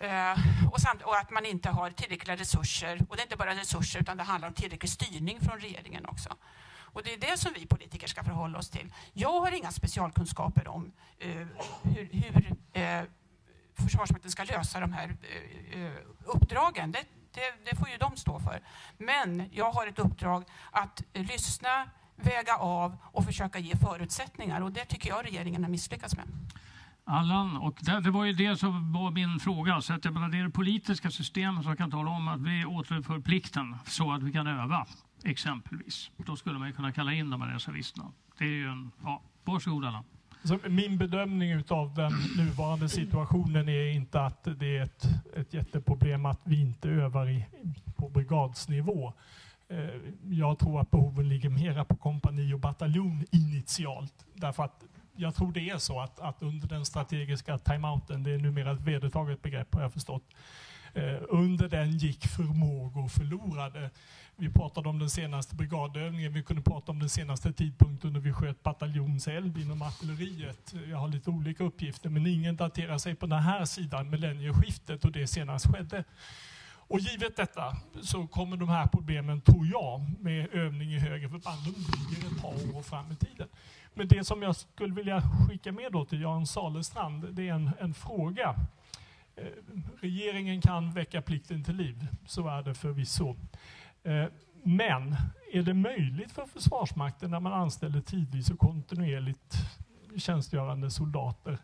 G: Eh, och, samt, och, att man inte har tillräckliga resurser. Och det är inte bara resurser utan det handlar om tillräcklig styrning från regeringen också. Och det är det som vi politiker ska förhålla oss till. Jag har inga specialkunskaper om eh, hur, hur eh, Försvarsmakten ska lösa de här eh, eh uppdragen. Det, det, det, får ju de stå för. Men jag har ett uppdrag att lyssna, väga av och försöka ge förutsättningar. Och det tycker jag regeringen har misslyckats med.
A: Allan, och det, det, var ju det som var min fråga. Så att jag menar, det är det politiska systemet som kan tala om att vi återför plikten så att vi kan öva, exempelvis. Då skulle man ju kunna kalla in de här reservisterna. Det är ju en, ja, varsågod Allan.
E: Så min bedömning av den nuvarande situationen är inte att det är ett, ett jätteproblem att vi inte övar i, på brigadsnivå. Eh, jag tror att behoven ligger mera på kompani och bataljon initialt. Därför att jag tror det är så att, att under den strategiska timeouten, det är numera ett vedertaget begrepp har jag förstått, eh, under den gick förmågor förlorade. Vi pratade om den senaste brigadövningen, vi kunde prata om den senaste tidpunkten när vi sköt bataljonseld inom artilleriet. Jag har lite olika uppgifter, men ingen daterar sig på den här sidan millennieskiftet och det senast skedde. Och givet detta så kommer de här problemen, tror jag, med övning i högre förband, de ligger ett par år fram i tiden. Men det som jag skulle vilja skicka med då till Jan Salestrand, det är en, en fråga. Eh, regeringen kan väcka plikten till liv, så är det förvisso. Eh, men är det möjligt för Försvarsmakten när man anställer tidvis och kontinuerligt tjänstgörande soldater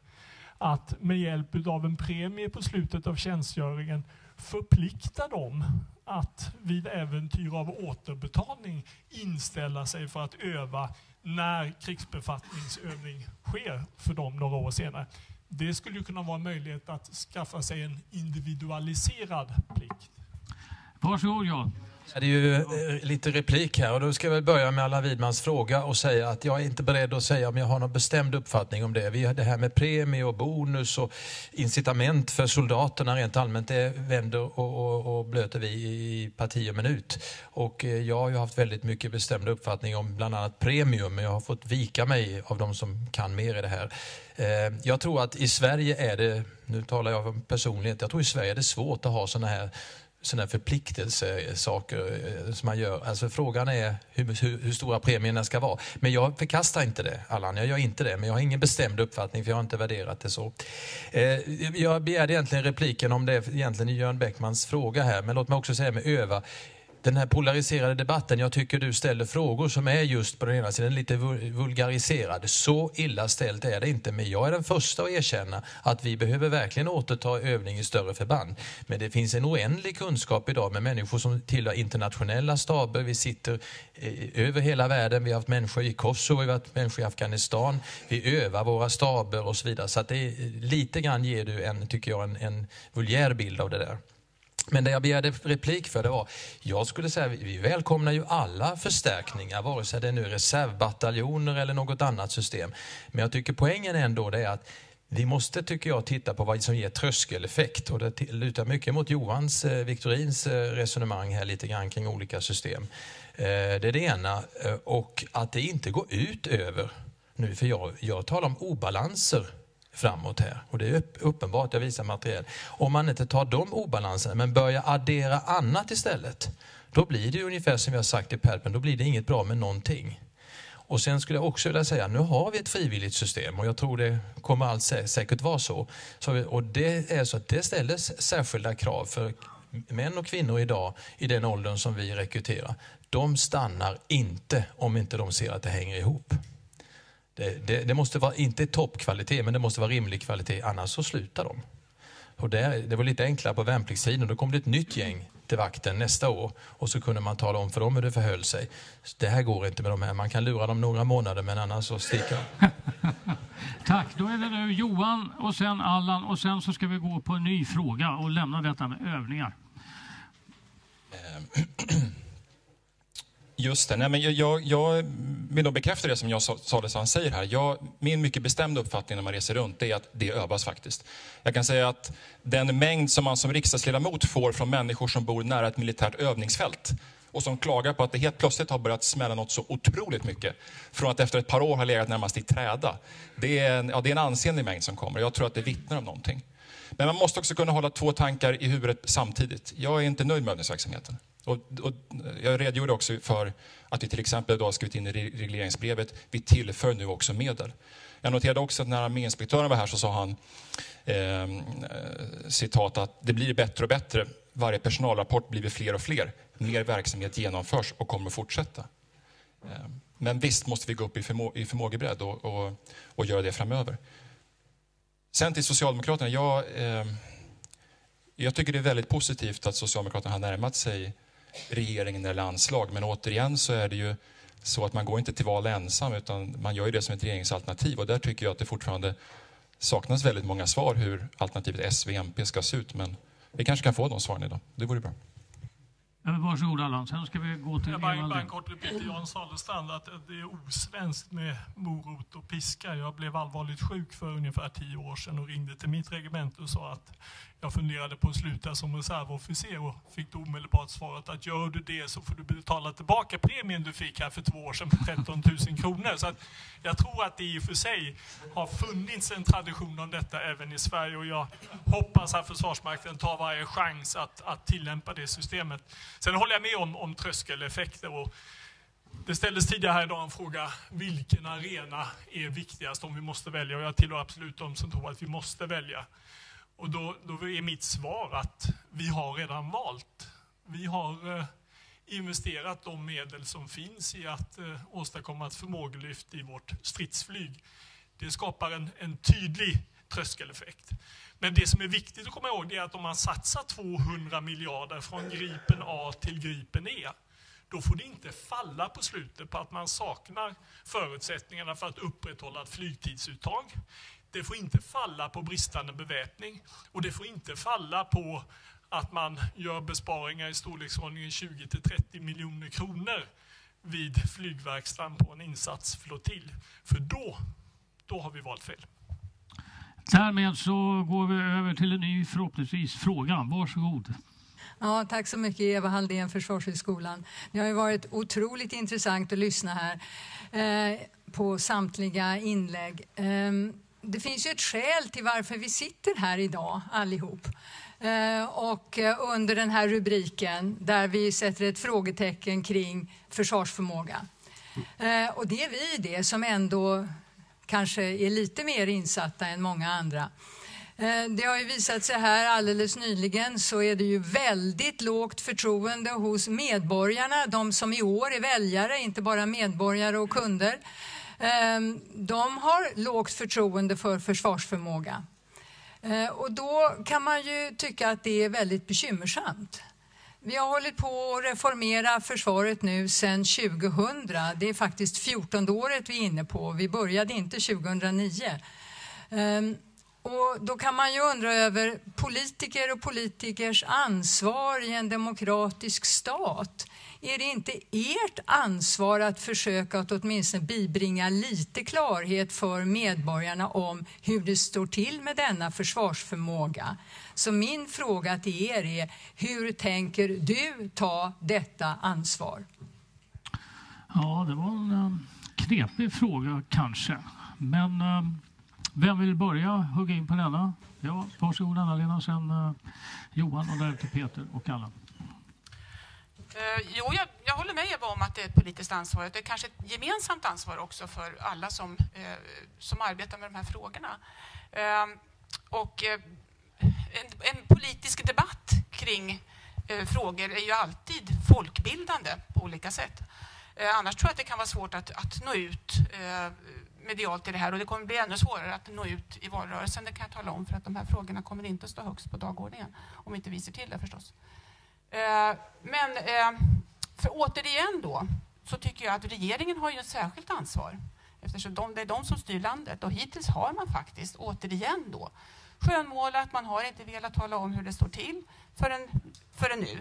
E: att med hjälp av en premie på slutet av tjänstgöringen förplikta dem att vid äventyr av återbetalning inställa sig för att öva när krigsbefattningsövning sker för dem några år senare. Det skulle ju kunna vara en möjlighet att skaffa sig en individualiserad plikt.
A: Varsågod Jan.
B: Det är ju eh, lite replik här och då ska jag väl börja med Allan Widmans fråga och säga att jag är inte beredd att säga om jag har någon bestämd uppfattning om det. Vi har det här med premie och bonus och incitament för soldaterna rent allmänt, det vänder och, och, och blöter vi i parti och minut. Och eh, jag har ju haft väldigt mycket bestämd uppfattning om bland annat premium, men jag har fått vika mig av de som kan mer i det här. Eh, jag tror att i Sverige är det, nu talar jag om personlighet, jag tror i Sverige är det svårt att ha sådana här sådana förpliktelsesaker eh, som man gör. Alltså frågan är hur, hur, hur, stora premierna ska vara. Men jag förkastar inte det, Allan. Jag gör inte det. Men jag har ingen bestämd uppfattning för jag har inte värderat det så. Eh, jag begärde egentligen repliken om det egentligen i Jörn Bäckmans fråga här. Men låt mig också säga med öva den här polariserade debatten, jag tycker du ställer frågor som är just på den ena sidan lite vulgariserade. Så illa ställt är det inte, men jag är den första att erkänna att vi behöver verkligen återta övning i större förband. Men det finns en oändlig kunskap idag med människor som tillhör internationella staber. Vi sitter eh, över hela världen. Vi har haft människor i Kosovo, vi har haft människor i Afghanistan. Vi övar våra staber och så vidare. Så att det är, lite grann ger du en, tycker jag, en, en vulgär bild av det där. Men det jag begärde replik för det var, jag skulle säga vi välkomnar ju alla förstärkningar, vare sig det nu är reservbataljoner eller något annat system. Men jag tycker poängen ändå det är att vi måste, tycker jag, titta på vad som ger tröskeleffekt och det lutar mycket mot Johans, eh, Viktorins eh, resonemang här lite grann kring olika system. Eh, det är det ena. Eh, och att det inte går ut över, nu för jag, jag talar om obalanser framåt här. Och det är uppenbart, jag visar material. Om man inte tar de obalanserna men börjar addera annat istället, då blir det ungefär som vi har sagt i Perpen, då blir det inget bra med någonting. Och sen skulle jag också vilja säga, nu har vi ett frivilligt system och jag tror det kommer allt säkert vara så. så och det är så att det ställer särskilda krav för män och kvinnor idag i den åldern som vi rekryterar. De stannar inte om inte de ser att det hänger ihop. Det, det, det måste vara, inte toppkvalitet, men det måste vara rimlig kvalitet, annars så slutar de. Och det, det var lite enklare på värnpliktstiden. Då kom det ett nytt gäng till vakten nästa år och så kunde man tala om för dem hur det förhöll sig. Det här går inte med de här. Man kan lura dem några månader men annars så sticker de.
A: Tack. Då är det nu Johan och sen Allan och sen så ska vi gå på en ny fråga och lämna detta med övningar.
F: Just det. Nej, men jag, jag, jag vill nog bekräfta det som jag Salesson säger här. Jag, min mycket bestämda uppfattning när man reser runt är att det övas faktiskt. Jag kan säga att den mängd som man som riksdagsledamot får från människor som bor nära ett militärt övningsfält och som klagar på att det helt plötsligt har börjat smälla något så otroligt mycket från att efter ett par år ha legat närmast i träda. Det är en, ja, det är en ansenlig mängd som kommer. Jag tror att det vittnar om någonting. Men man måste också kunna hålla två tankar i huvudet samtidigt. Jag är inte nöjd med övningsverksamheten. Och, och eh, jag redogjorde också för att vi till exempel har skrivit in i regleringsbrevet, vi tillför nu också medel. Jag noterade också att när arméinspektören var här så sa han ehm, eh, citat att det blir bättre och bättre. Varje personalrapport blir fler och fler. Mer verksamhet genomförs och kommer att fortsätta. Eh, men visst måste vi gå upp i, förmå i förmågebredd och, och, och, göra det framöver. Sen till Socialdemokraterna. Jag, eh, jag tycker det är väldigt positivt att Socialdemokraterna har närmat sig regeringen eller anslag. Men återigen så är det ju så att man går inte till val ensam utan man gör ju det som ett regeringsalternativ och där tycker jag att det fortfarande saknas väldigt många svar hur alternativet SV-MP ska se ut. Men vi kanske kan få de svaren idag. Det vore bra.
A: Varsågod Allan, sen ska vi gå till
E: Jag bara, bara en kort replik till Jan Salestrand att det är osvenskt med morot och piska. Jag blev allvarligt sjuk för ungefär tio år sedan och ringde till mitt regemente och sa att jag funderade på att sluta som reservofficer och fick då omedelbart svaret att gör du det så får du betala tillbaka premien du fick här för två år sedan på 13 000 kronor. Så att jag tror att det i och för sig har funnits en tradition om detta även i Sverige och jag hoppas att Försvarsmakten tar varje chans att, att tillämpa det systemet. Sen håller jag med om, om tröskeleffekter och det ställdes tidigare här idag en fråga, vilken arena är viktigast om vi måste välja? Och jag tillhör absolut de som tror att vi måste välja. Och då, då är mitt svar att vi har redan valt. Vi har eh, investerat de medel som finns i att eh, åstadkomma ett förmågelyft i vårt stridsflyg. Det skapar en, en tydlig tröskeleffekt. Men det som är viktigt att komma ihåg är att om man satsar 200 miljarder från Gripen A till Gripen E, då får det inte falla på slutet på att man saknar förutsättningarna för att upprätthålla ett flygtidsuttag. Det får inte falla på bristande beväpning och det får inte falla på att man gör besparingar i storleksordningen 20 till 30 miljoner kronor vid flygverkstaden på en insatsflottilj. För då, då har vi valt fel.
A: Därmed så går vi över till en ny förhoppningsvis fråga. Varsågod.
H: Ja, tack så mycket Eva Halldén, Försvarshögskolan. Det har ju varit otroligt intressant att lyssna här eh, på samtliga inlägg. Eh, det finns ju ett skäl till varför vi sitter här idag allihop. Eh, och eh, under den här rubriken där vi sätter ett frågetecken kring försvarsförmåga. Eh, och det är vi det som ändå kanske är lite mer insatta än många andra. Det har ju visat sig här alldeles nyligen så är det ju väldigt lågt förtroende hos medborgarna, de som i år är väljare, inte bara medborgare och kunder. Ehm, de har lågt förtroende för försvarsförmåga. Ehm, och då kan man ju tycka att det är väldigt bekymmersamt. Vi har hållit på att reformera försvaret nu sedan 2000. Det är faktiskt 14 året vi är inne på. Vi började inte 2009. Ehm, och då kan man ju undra över politiker och politikers ansvar i en demokratisk stat. Är det inte ert ansvar att försöka att åtminstone bibringa lite klarhet för medborgarna om hur det står till med denna försvarsförmåga? Så min fråga till er är, hur tänker du ta detta ansvar?
A: Ja, det var en eh, knepig fråga kanske. Men eh, vem vill börja hugga in på denna? Ja, varsågod Anna-Lena, sen eh, Johan och därefter Peter och Allan.
G: Uh, jo, jag, jag, håller med Eva om att det är ett politiskt ansvar. Det är kanske ett gemensamt ansvar också för alla som, uh, som arbetar med de här frågorna. Uh, och eh, en, en, politisk debatt kring frågor är ju alltid folkbildande på olika sätt. annars tror jag att det kan vara svårt att, att nå ut medialt i det här och det kommer bli ännu svårare att nå ut i valrörelsen, det kan jag tala om, för att de här frågorna kommer inte att stå högst på dagordningen, om inte vi ser till det förstås. Eh, men eh, för återigen då, så tycker jag att regeringen har ju ett särskilt ansvar eftersom de, det är de som styr landet och hittills har man faktiskt återigen då skönmålat, man har inte velat tala om hur det står till förrän, förrän nu.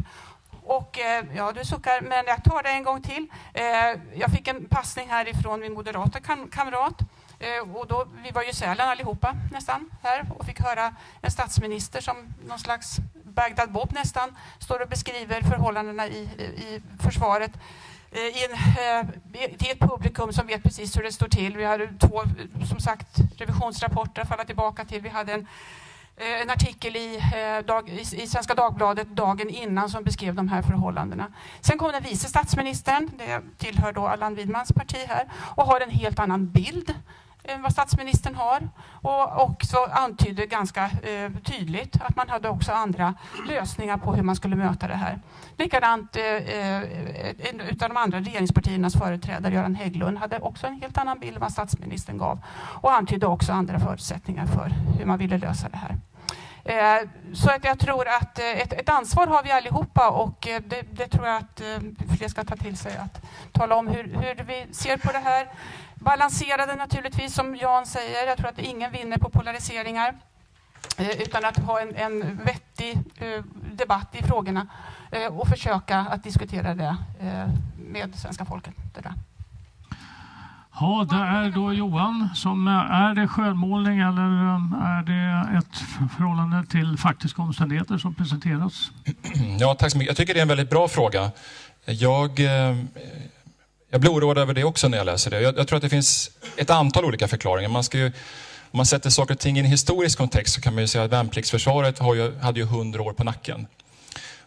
G: Och eh, ja, du suckar, men jag tar det en gång till. Jag fick en passning härifrån min moderata kam kamrat. Och då, vi var ju i Sälen allihopa nästan här och fick höra en statsminister som någon slags Bagdad Bob nästan står och beskriver förhållandena i, i försvaret eh, i en, eh, till ett publikum som vet precis hur det står till. Vi hade två som sagt revisionsrapporter att falla tillbaka till. Vi hade en eh, en artikel i, dag, i, Svenska Dagbladet dagen innan som beskrev de här förhållandena. Sen kom den vice statsministern, det tillhör då Allan Widmans parti här, och har en helt annan bild än vad statsministern har och också antydde ganska eh, tydligt att man hade också andra lösningar på hur man skulle möta det här. Likadant eh, eh en av de andra regeringspartiernas företrädare, Göran Hägglund, hade också en helt annan bild än vad statsministern gav och antydde också andra förutsättningar för hur man ville lösa det här. Eh, så att jag tror att eh, ett, ett, ansvar har vi allihopa och eh, det, det tror jag att eh, fler ska ta till sig. Att tala om hur, hur vi ser på det här. Balanserade naturligtvis, som Jan säger. Jag tror att ingen vinner på polariseringar. Utan att ha en, en vettig debatt i frågorna och försöka att diskutera det med svenska folket. Det där.
A: Ja, det är då Johan som är det skönmålning eller är det ett förhållande till faktiska omständigheter som presenteras?
F: Ja, tack så mycket. Jag tycker det är en väldigt bra fråga. Jag, eh, jag blir oroad över det också när jag läser det. Jag, jag tror att det finns ett antal olika förklaringar. Man ska ju, om man sätter saker och ting i en historisk kontext så kan man ju säga att värnpliktsförsvaret har ju, hade ju hundra år på nacken.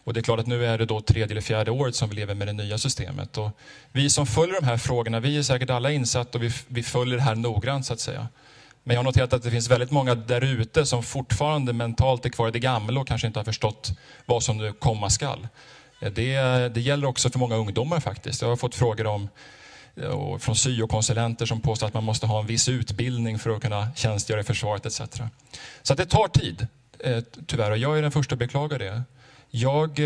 F: Och det är klart att nu är det då tredje eller fjärde året som vi lever med det nya systemet. Och vi som följer de här frågorna, vi är säkert alla insatta och vi, vi följer det här noggrant så att säga. Men jag har noterat att det finns väldigt många där ute som fortfarande mentalt är kvar i det gamla och kanske inte har förstått vad som nu komma skall. Eh, det, det gäller också för många ungdomar faktiskt. Jag har fått frågor om eh, från syokonsulenter som påstår att man måste ha en viss utbildning för att kunna tjänstgöra i försvaret etc. Så att det tar tid, eh, tyvärr, och jag är den första att beklaga det. Jag,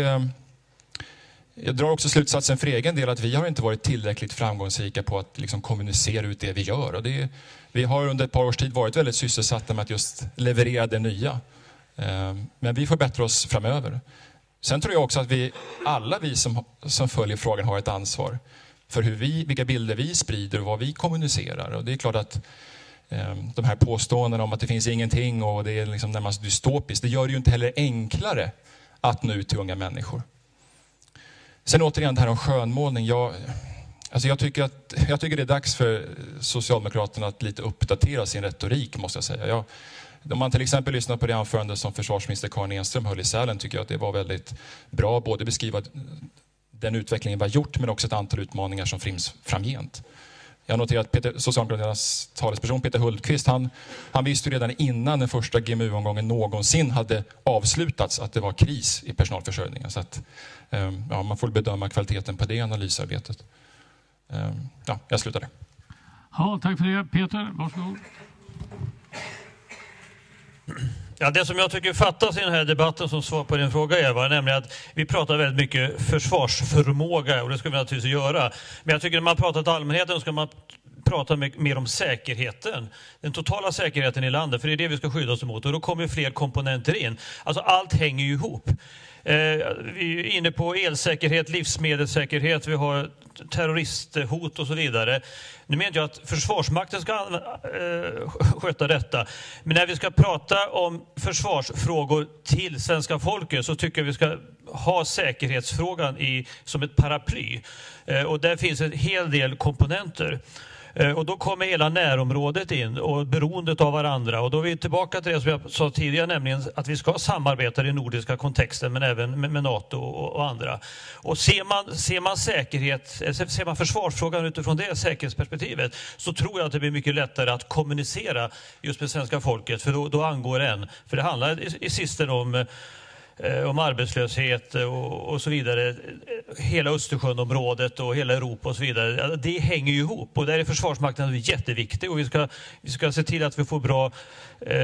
F: jag drar också slutsatsen för egen del att vi har inte varit tillräckligt framgångsrika på att liksom kommunicera ut det vi gör. Och det, vi har under ett par års tid varit väldigt sysselsatta med att just leverera det nya. Men vi får bättre oss framöver. Sen tror jag också att vi, alla vi som, som följer frågan har ett ansvar för hur vi, vilka bilder vi sprider och vad vi kommunicerar. Och det är klart att eh, de här påståendena om att det finns ingenting och det är liksom närmast dystopiskt, det gör det ju inte heller enklare att nå ut till unga människor. Sen återigen det här om skönmålning. Jag, alltså jag, tycker att, jag tycker det är dags för Socialdemokraterna att lite uppdatera sin retorik, måste jag säga. Jag, om man till exempel lyssnar på det anförande som försvarsminister Karin Enström höll i Sälen tycker jag att det var väldigt bra. Både beskriva den utvecklingen vi har gjort men också ett antal utmaningar som finns framgent. Jag noterar att Peter, Socialdemokraternas talesperson Peter Hultqvist, han, han visste redan innan den första GMU-omgången någonsin hade avslutats att det var kris i personalförsörjningen. Så att, ehm, ja, man får bedöma kvaliteten på det analysarbetet. Ehm, ja, jag slutar där.
A: Ja, tack för det. Peter, varsågod.
D: Ja, det som jag tycker fattas i den här debatten som svar på din fråga Eva, är nämligen att vi pratar väldigt mycket försvarsförmåga och det ska vi naturligtvis göra. Men jag tycker när man pratar till allmänheten ska man prata mer om säkerheten. Den totala säkerheten i landet, för det är det vi ska skydda oss emot. Och då kommer fler komponenter in. Alltså allt hänger ju ihop. Eh, vi är inne på elsäkerhet, livsmedelssäkerhet, vi har terroristhot och så vidare. Nu menar jag att Försvarsmakten ska eh, sköta detta. Men när vi ska prata om försvarsfrågor till svenska folket så tycker jag vi ska ha säkerhetsfrågan i, som ett paraply. Eh, och där finns en hel del komponenter. Eh, och då kommer hela närområdet in och beroendet av varandra. Och då är vi tillbaka till det som jag sa tidigare, nämligen att vi ska samarbeta i den nordiska kontexten men även med, NATO och, andra. Och ser man, ser man säkerhet, ser man försvarsfrågan utifrån det säkerhetsperspektivet så tror jag att det blir mycket lättare att kommunicera just med svenska folket för då, då angår en. För det handlar i, i sisten om eh, Eh, om arbetslöshet och, och, så vidare. Hela Östersjönområdet och hela Europa och så vidare. Det hänger ju ihop och där är Försvarsmakten jätteviktig och vi ska, vi ska se till att vi får bra eh,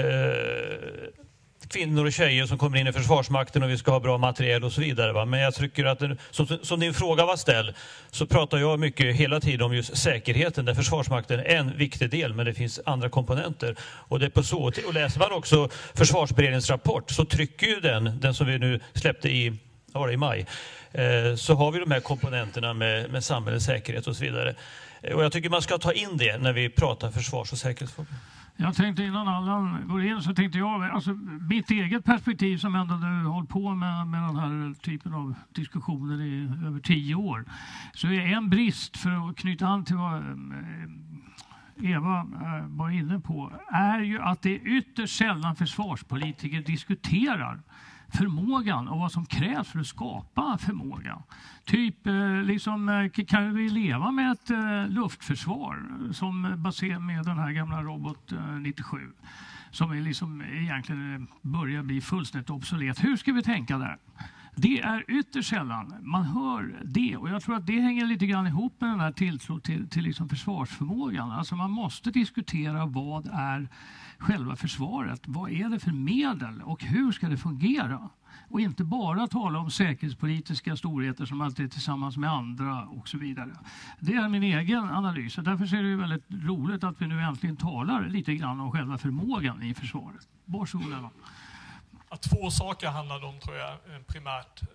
D: kvinnor och tjejer som kommer in i Försvarsmakten och vi ska ha bra materiel och så vidare. Va? Men jag tycker att, som, som din fråga var ställd, så pratar jag mycket hela tiden om just säkerheten där Försvarsmakten är en viktig del, men det finns andra komponenter. Och det är på så, och läser man också Försvarsberedningens rapport så trycker ju den, den som vi nu släppte i, var det, i maj, eh, så har vi de här komponenterna med, med samhällets säkerhet och så vidare. Och jag tycker man ska ta in det när vi pratar försvars och säkerhetsfrågor.
A: Jag tänkte innan Allan går in så tänkte jag, alltså mitt eget perspektiv som ändå har hållit på med, med den här typen av diskussioner i över tio år. Så är en brist, för att knyta an till vad eh, Eva eh, var inne på, är ju att det är ytterst sällan försvarspolitiker diskuterar förmågan och vad som krävs för att skapa förmåga. Typ, eh, liksom, eh, kan vi leva med ett eh, luftförsvar som baserat med den här gamla Robot 97? Som är liksom egentligen börjar bli fullständigt obsolet. Hur ska vi tänka där? Det är ytterst sällan man hör det. Och jag tror att det hänger lite grann ihop med den här tilltron till, till liksom försvarsförmågan. Alltså man måste diskutera vad är själva försvaret. Vad är det för medel och hur ska det fungera? Och inte bara tala om säkerhetspolitiska storheter som alltid är tillsammans med andra och så vidare. Det är min egen analys och därför är det väldigt roligt att vi nu äntligen talar lite grann om själva förmågan i försvaret. Varsågod att
E: Två saker handlade det om tror jag eh, primärt. Eh,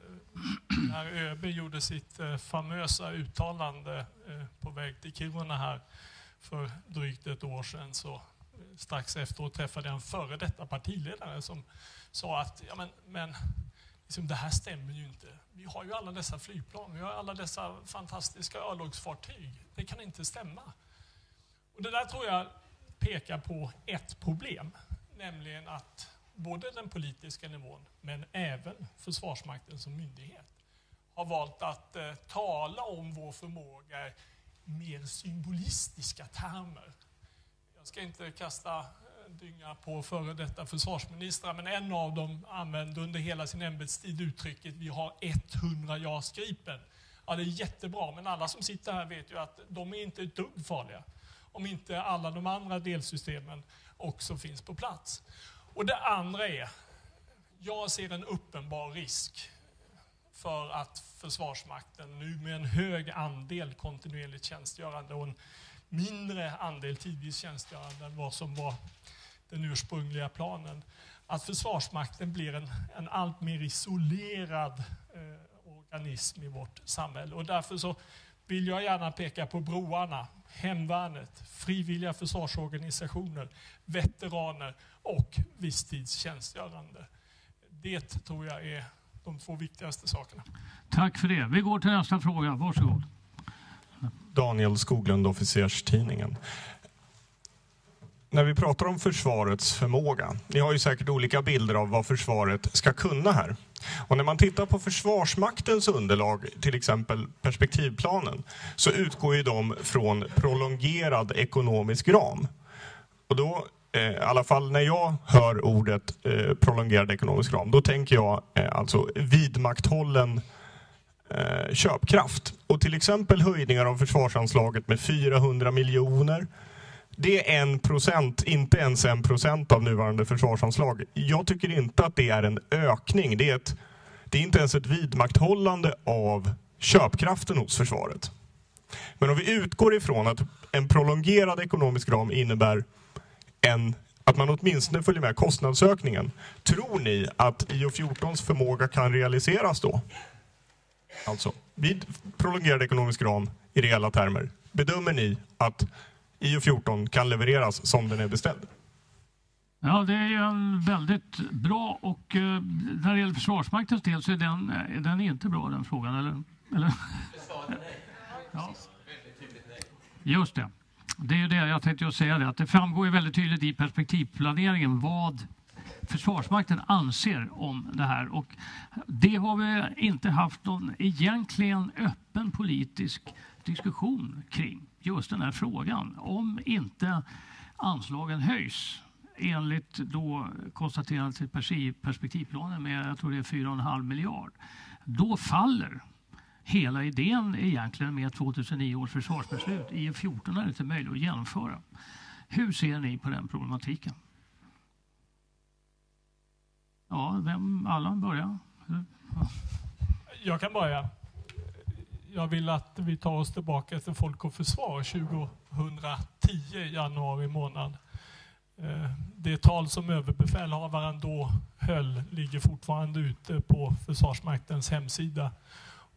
E: när ÖB gjorde sitt eh, famösa uttalande på väg till Kiruna här för drygt ett år sedan så strax efteråt träffade jag en före detta partiledare som sa att ja, men, men liksom, det här stämmer ju inte. Vi har ju alla dessa flygplan, vi har alla dessa fantastiska örlogsfartyg. Det kan inte stämma. Och det där tror jag pekar på ett problem, nämligen att både den politiska nivån, men även Försvarsmakten som myndighet, har valt att eh, tala om vår förmåga i mer symbolistiska termer jag ska inte kasta eh, dynga på före detta försvarsministrar, men en av dem använde under hela sin ämbetstid uttrycket vi har 100 JAS Gripen. Ja, det är jättebra, men alla som sitter här vet ju att de är inte ett dugg farliga om inte alla de andra delsystemen också finns på plats. Och det andra är, jag ser en uppenbar risk för att Försvarsmakten nu med en hög andel kontinuerligt tjänstgörande och en mindre andel tidvis tjänstgörande än vad som var den ursprungliga planen. Att Försvarsmakten blir en, en allt mer isolerad eh, organism i vårt samhälle. Och därför så vill jag gärna peka på broarna, hemvärnet, frivilliga försvarsorganisationer, veteraner och visstidstjänstgörande. Det tror jag är de två viktigaste sakerna.
A: Tack för det. Vi går till nästa fråga. Varsågod.
I: Daniel Skoglund, Officerstidningen. När vi pratar om försvarets förmåga, ni har ju säkert olika bilder av vad försvaret ska kunna här. Och när man tittar på Försvarsmaktens underlag, till exempel perspektivplanen, så utgår ju de från prolongerad ekonomisk ram. Och då, Eh, i alla fall när jag hör ordet eh, prolongerad ekonomisk ram, då tänker jag eh, alltså vidmakthållen köpkraft. Och till exempel höjningar av försvarsanslaget med 400 miljoner. Det är en procent, inte ens en procent av nuvarande försvarsanslag. Jag tycker inte att det är en ökning. Det är, ett, det är inte ens ett vidmakthållande av köpkraften hos försvaret. Men om vi utgår ifrån att en prolongerad ekonomisk ram innebär en, att man åtminstone följer med kostnadsökningen. Tror ni att IO14s förmåga kan realiseras då? Alltså, vid prolongerad ekonomisk ram i reella termer, bedömer ni att IO14 kan levereras som den är beställd?
A: Ja, det är en väldigt bra och eh, när det gäller Försvarsmaktens del så är den, den är inte bra den frågan, eller? eller? Ja. Just det. Det är det jag tänkte säga, det, att det framgår ju väldigt tydligt i perspektivplaneringen vad Försvarsmakten anser om det här. Och det har vi inte haft någon egentligen öppen politisk diskussion kring just den här frågan. Om inte anslagen höjs enligt då konstaterandet i perspektivplanen med jag tror det är 4,5 miljard. Då faller hela idén egentligen med 2009 års försvarsbeslut. I 14 är det inte möjligt att genomföra. Hur ser ni på den problematiken? Ja, vem, Allan börja. Ja.
E: Jag kan börja. Jag vill att vi tar oss tillbaka till Folk och Försvar 2010, januari månad. Eh, det tal som överbefälhavaren då höll ligger fortfarande ute på Försvarsmaktens hemsida.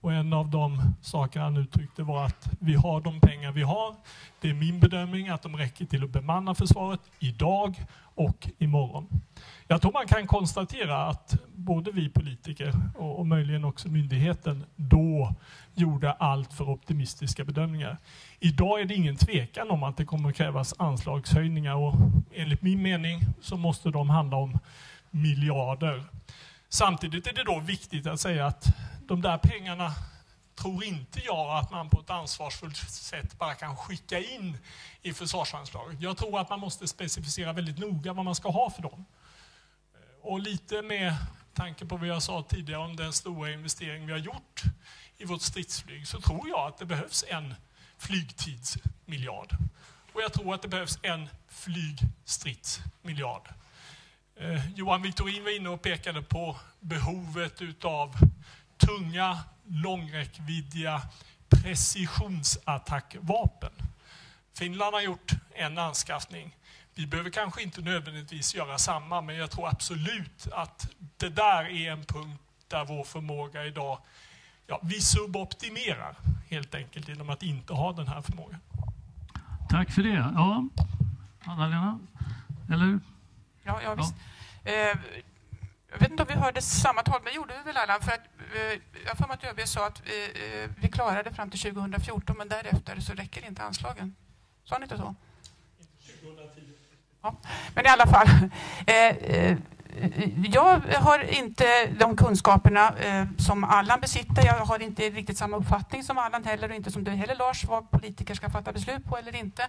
E: Och en av de saker han uttryckte var att vi har de pengar vi har. Det är min bedömning att de räcker till att bemanna försvaret idag och imorgon. Jag tror man kan konstatera att både vi politiker och, och möjligen också myndigheten då gjorde allt för optimistiska bedömningar. Idag är det ingen tvekan om att det kommer krävas anslagshöjningar och enligt min mening så måste de handla om miljarder. Samtidigt är det då viktigt att säga att de där pengarna tror inte jag att man på ett ansvarsfullt sätt bara kan skicka in i försvarsanslaget. Jag tror att man måste specificera väldigt noga vad man ska ha för dem. Eh, och lite med tanke på vad jag sa tidigare om den stora investering vi har gjort i vårt stridsflyg så tror jag att det behövs en flygtidsmiljard. Och jag tror att det behövs en flygstridsmiljard. Eh, Johan Victorin var inne och pekade på behovet utav tunga, långräckviddiga precisionsattackvapen. Finland har gjort en anskaffning. Vi behöver kanske inte nödvändigtvis göra samma, men jag tror absolut att det där är en punkt där vår förmåga idag, ja, vi suboptimerar helt enkelt genom att inte ha den här förmågan.
A: Tack för det. Ja, Anna-Lena? Eller?
G: Ja, ja visst. Ja. Eh, jag vet inte om vi hörde samma tal, men gjorde vi väl alla? För att, eh, jag har att ÖB sa att vi, eh, vi klarar det fram till 2014, men därefter så räcker inte anslagen. Sa ni inte så? Inte 2010. Ja. Men i alla fall. Eh, eh, jag har inte de kunskaperna eh, som Allan besitter. Jag har inte riktigt samma uppfattning som Allan heller och inte som du heller Lars, vad politiker ska fatta beslut på eller inte.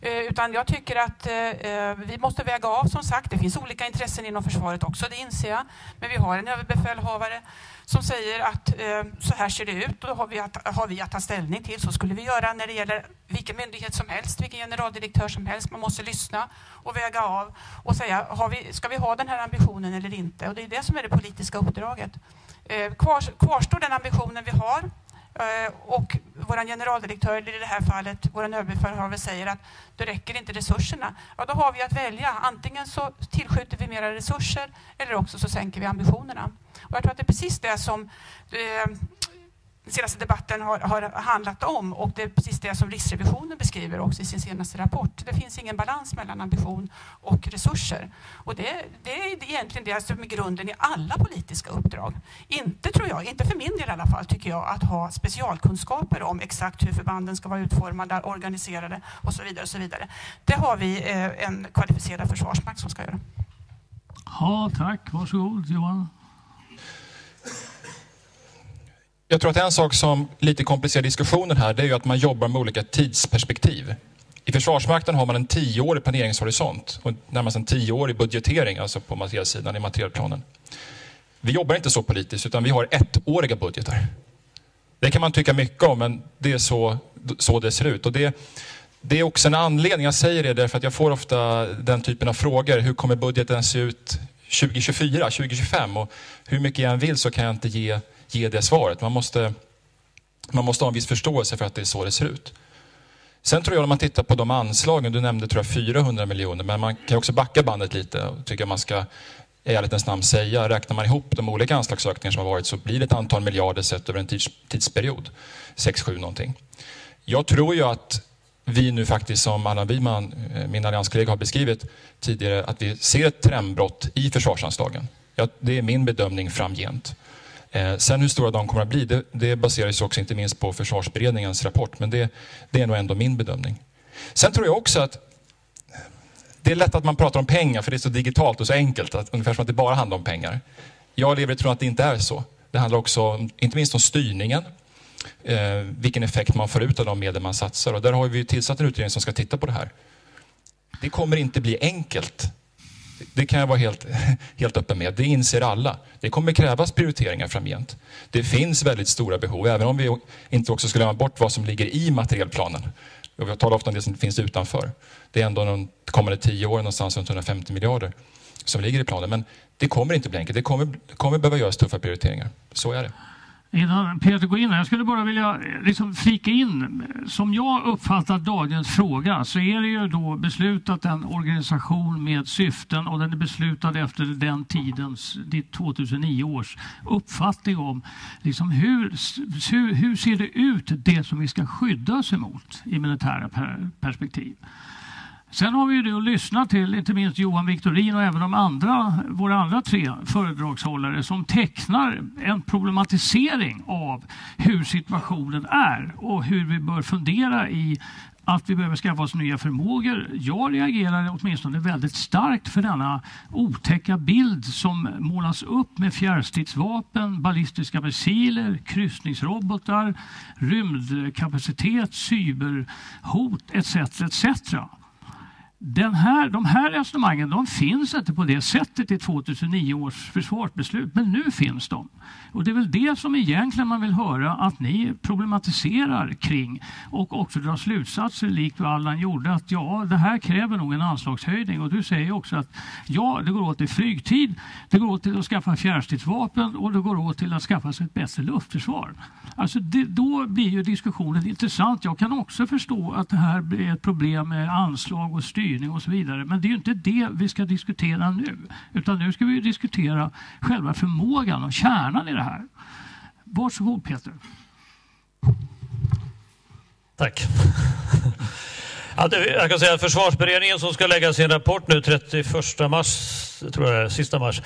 G: Eh, utan jag tycker att eh, eh vi måste väga av som sagt. Det finns olika intressen inom försvaret också, det inser jag. Men vi har en överbefälhavare som säger att eh, så här ser det ut och har vi, att, har vi att ta ställning till. Så skulle vi göra när det gäller vilken myndighet som helst, vilken generaldirektör som helst. Man måste lyssna och väga av och säga, har vi, ska vi ha den här ambitionen eller inte? Och det är det som är det politiska uppdraget. Eh, kvar, kvarstår den ambitionen vi har eh, och vår generaldirektör, eller i det här fallet vår överbefälhavare, säger att då räcker inte resurserna. Ja, då har vi att välja. Antingen så tillskjuter vi mera resurser eller också så sänker vi ambitionerna. Och jag tror att det är precis det som eh, den senaste debatten har, har, handlat om och det är precis det som Riksrevisionen beskriver också i sin senaste rapport. Det finns ingen balans mellan ambition och resurser. Och det, det är egentligen det som är grunden i alla politiska uppdrag. Inte tror jag, inte för min del i alla fall, tycker jag att ha specialkunskaper om exakt hur förbanden ska vara utformade, organiserade och så vidare. Och så vidare. Det har vi eh, en kvalificerad försvarsmakt som ska göra.
A: Ja, tack. Varsågod Johan.
F: Jag tror att en sak som lite komplicerar diskussionen här, det är ju att man jobbar med olika tidsperspektiv. I Försvarsmakten har man en tioårig planeringshorisont och närmast en tioårig budgetering, alltså på materielsidan i materielplanen. Vi jobbar inte så politiskt, utan vi har ettåriga budgetar. Det kan man tycka mycket om, men det är så, så det ser ut. Och det, det är också en anledning, jag säger det därför att jag får ofta den typen av frågor. Hur kommer budgeten se ut 2024, 2025? Och hur mycket jag än vill så kan jag inte ge ge det svaret. Man måste, man måste ha en viss förståelse för att det är så det ser ut. Sen tror jag om man tittar på de anslagen, du nämnde tror jag 400 miljoner, men man kan också backa bandet lite och tycker man ska i ärlighetens namn säga, räknar man ihop de olika anslagsökningar som har varit så blir det ett antal miljarder sett över en tids, tidsperiod. 6-7 någonting. Jag tror ju att vi nu faktiskt, som Allan Wiman, eh, min allianskollega, har beskrivit tidigare, att vi ser ett trendbrott i försvarsanslagen. Ja, det är min bedömning framgent. Eh, sen hur stora de kommer att bli, det, det baseras också inte minst på försvarsberedningens rapport, men det, det är nog ändå min bedömning. Sen tror jag också att det är lätt att man pratar om pengar för det är så digitalt och så enkelt, att, ungefär som att det bara handlar om pengar. Jag lever i tron att det inte är så. Det handlar också, inte minst om styrningen, eh, vilken effekt man får ut av de medel man satsar. Och där har vi tillsatt en utredning som ska titta på det här. Det kommer inte bli enkelt Det kan jag vara helt, helt öppen med. Det inser alla. Det kommer krävas prioriteringar framgent. Det finns väldigt stora behov, även om vi inte också ska glömma bort vad som ligger i materielplanen. Vi talar ofta om det som finns utanför. Det är ändå de kommande tio åren någonstans runt 150 miljarder som ligger i planen. Men det kommer inte bli enkelt. Det kommer, kommer behöva göras tuffa prioriteringar. Så är det.
A: Innan Peter går in här, jag skulle bara vilja eh, liksom flika in. Som jag uppfattar dagens fråga så är det ju då beslutat en organisation med syften och den är beslutad efter den tidens, 2009 års uppfattning om liksom hur, hur, hur ser det ut det som vi ska skydda oss emot i militära perspektiv. Sen har vi ju det att lyssna till, inte minst Johan Victorin och även de andra, våra andra tre föredragshållare som tecknar en problematisering av hur situationen är och hur vi bör fundera i att vi behöver skaffa oss nya förmågor. Jag reagerar åtminstone väldigt starkt för denna otäcka bild som målas upp med fjärrstridsvapen, ballistiska missiler, kryssningsrobotar, rymdkapacitet, cyberhot etc. etc. Den här, de här resonemangen de finns inte på det sättet i 2009 års försvarsbeslut, men nu finns de. Och Det är väl det som egentligen man vill höra att ni problematiserar kring och också drar slutsatser likt vad Allan gjorde att ja, det här kräver nog en anslagshöjning och du säger också att ja, det går åt till flygtid, det går åt till att skaffa fjärrstridsvapen och det går åt till att skaffa sig ett bättre luftförsvar. Alltså det, då blir ju diskussionen intressant. Jag kan också förstå att det här blir ett problem med anslag och styrning och så vidare. Men det är ju inte det vi ska diskutera nu. Utan nu ska vi diskutera själva förmågan och kärnan i det här. Varsågod Peter.
D: Tack. Jag kan säga att försvarsberedningen som ska lägga sin rapport nu 31 mars, tror jag det är, sista mars,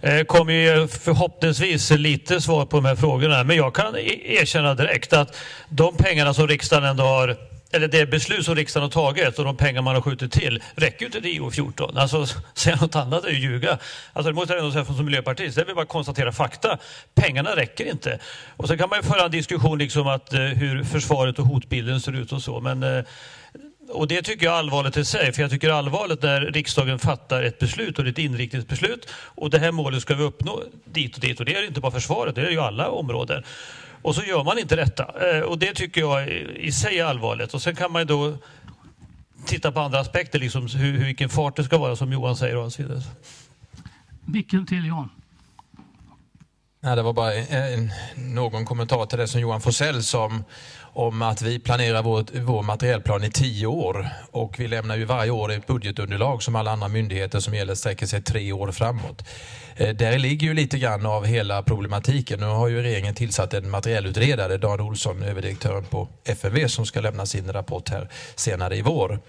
D: eh, kommer ju förhoppningsvis lite svar på de här frågorna. Men jag kan e- erkänna direkt att de pengarna som riksdagen ändå har eller det beslut som riksdagen har tagit och de pengar man har skjutit till räcker ju inte till IO14. Alltså, säga något annat är ju ljuga. Alltså, det måste jag ändå säga som miljöpartist. Det är bara konstatera fakta. Pengarna räcker inte. Och sen kan man ju föra en diskussion liksom att eh, hur försvaret och hotbilden ser ut och så. Men eh, och det tycker jag är allvarligt i sig, för jag tycker det är allvarligt när riksdagen fattar ett beslut och det är ett inriktningsbeslut och det här målet ska vi uppnå dit och dit och det är inte bara försvaret, det är ju alla områden. Och så gör man inte detta eh, och det tycker jag i sig är allvarligt och sen kan man då titta på andra aspekter, liksom hur, vilken fart det ska vara som Johan säger och så vidare.
A: Micken till Jan.
B: Nej, det var bara en, någon kommentar till det som Johan Forsell som om om att vi planerar vår, vår materielplan i tio år och vi lämnar ju varje år ett budgetunderlag som alla andra myndigheter som gäller sträcker sig tre år framåt. Eh, där ligger ju lite grann av hela problematiken. Nu har ju regeringen tillsatt en materielutredare, Dan Olsson, överdirektören på FMV, som ska lämna sin rapport här senare i vår.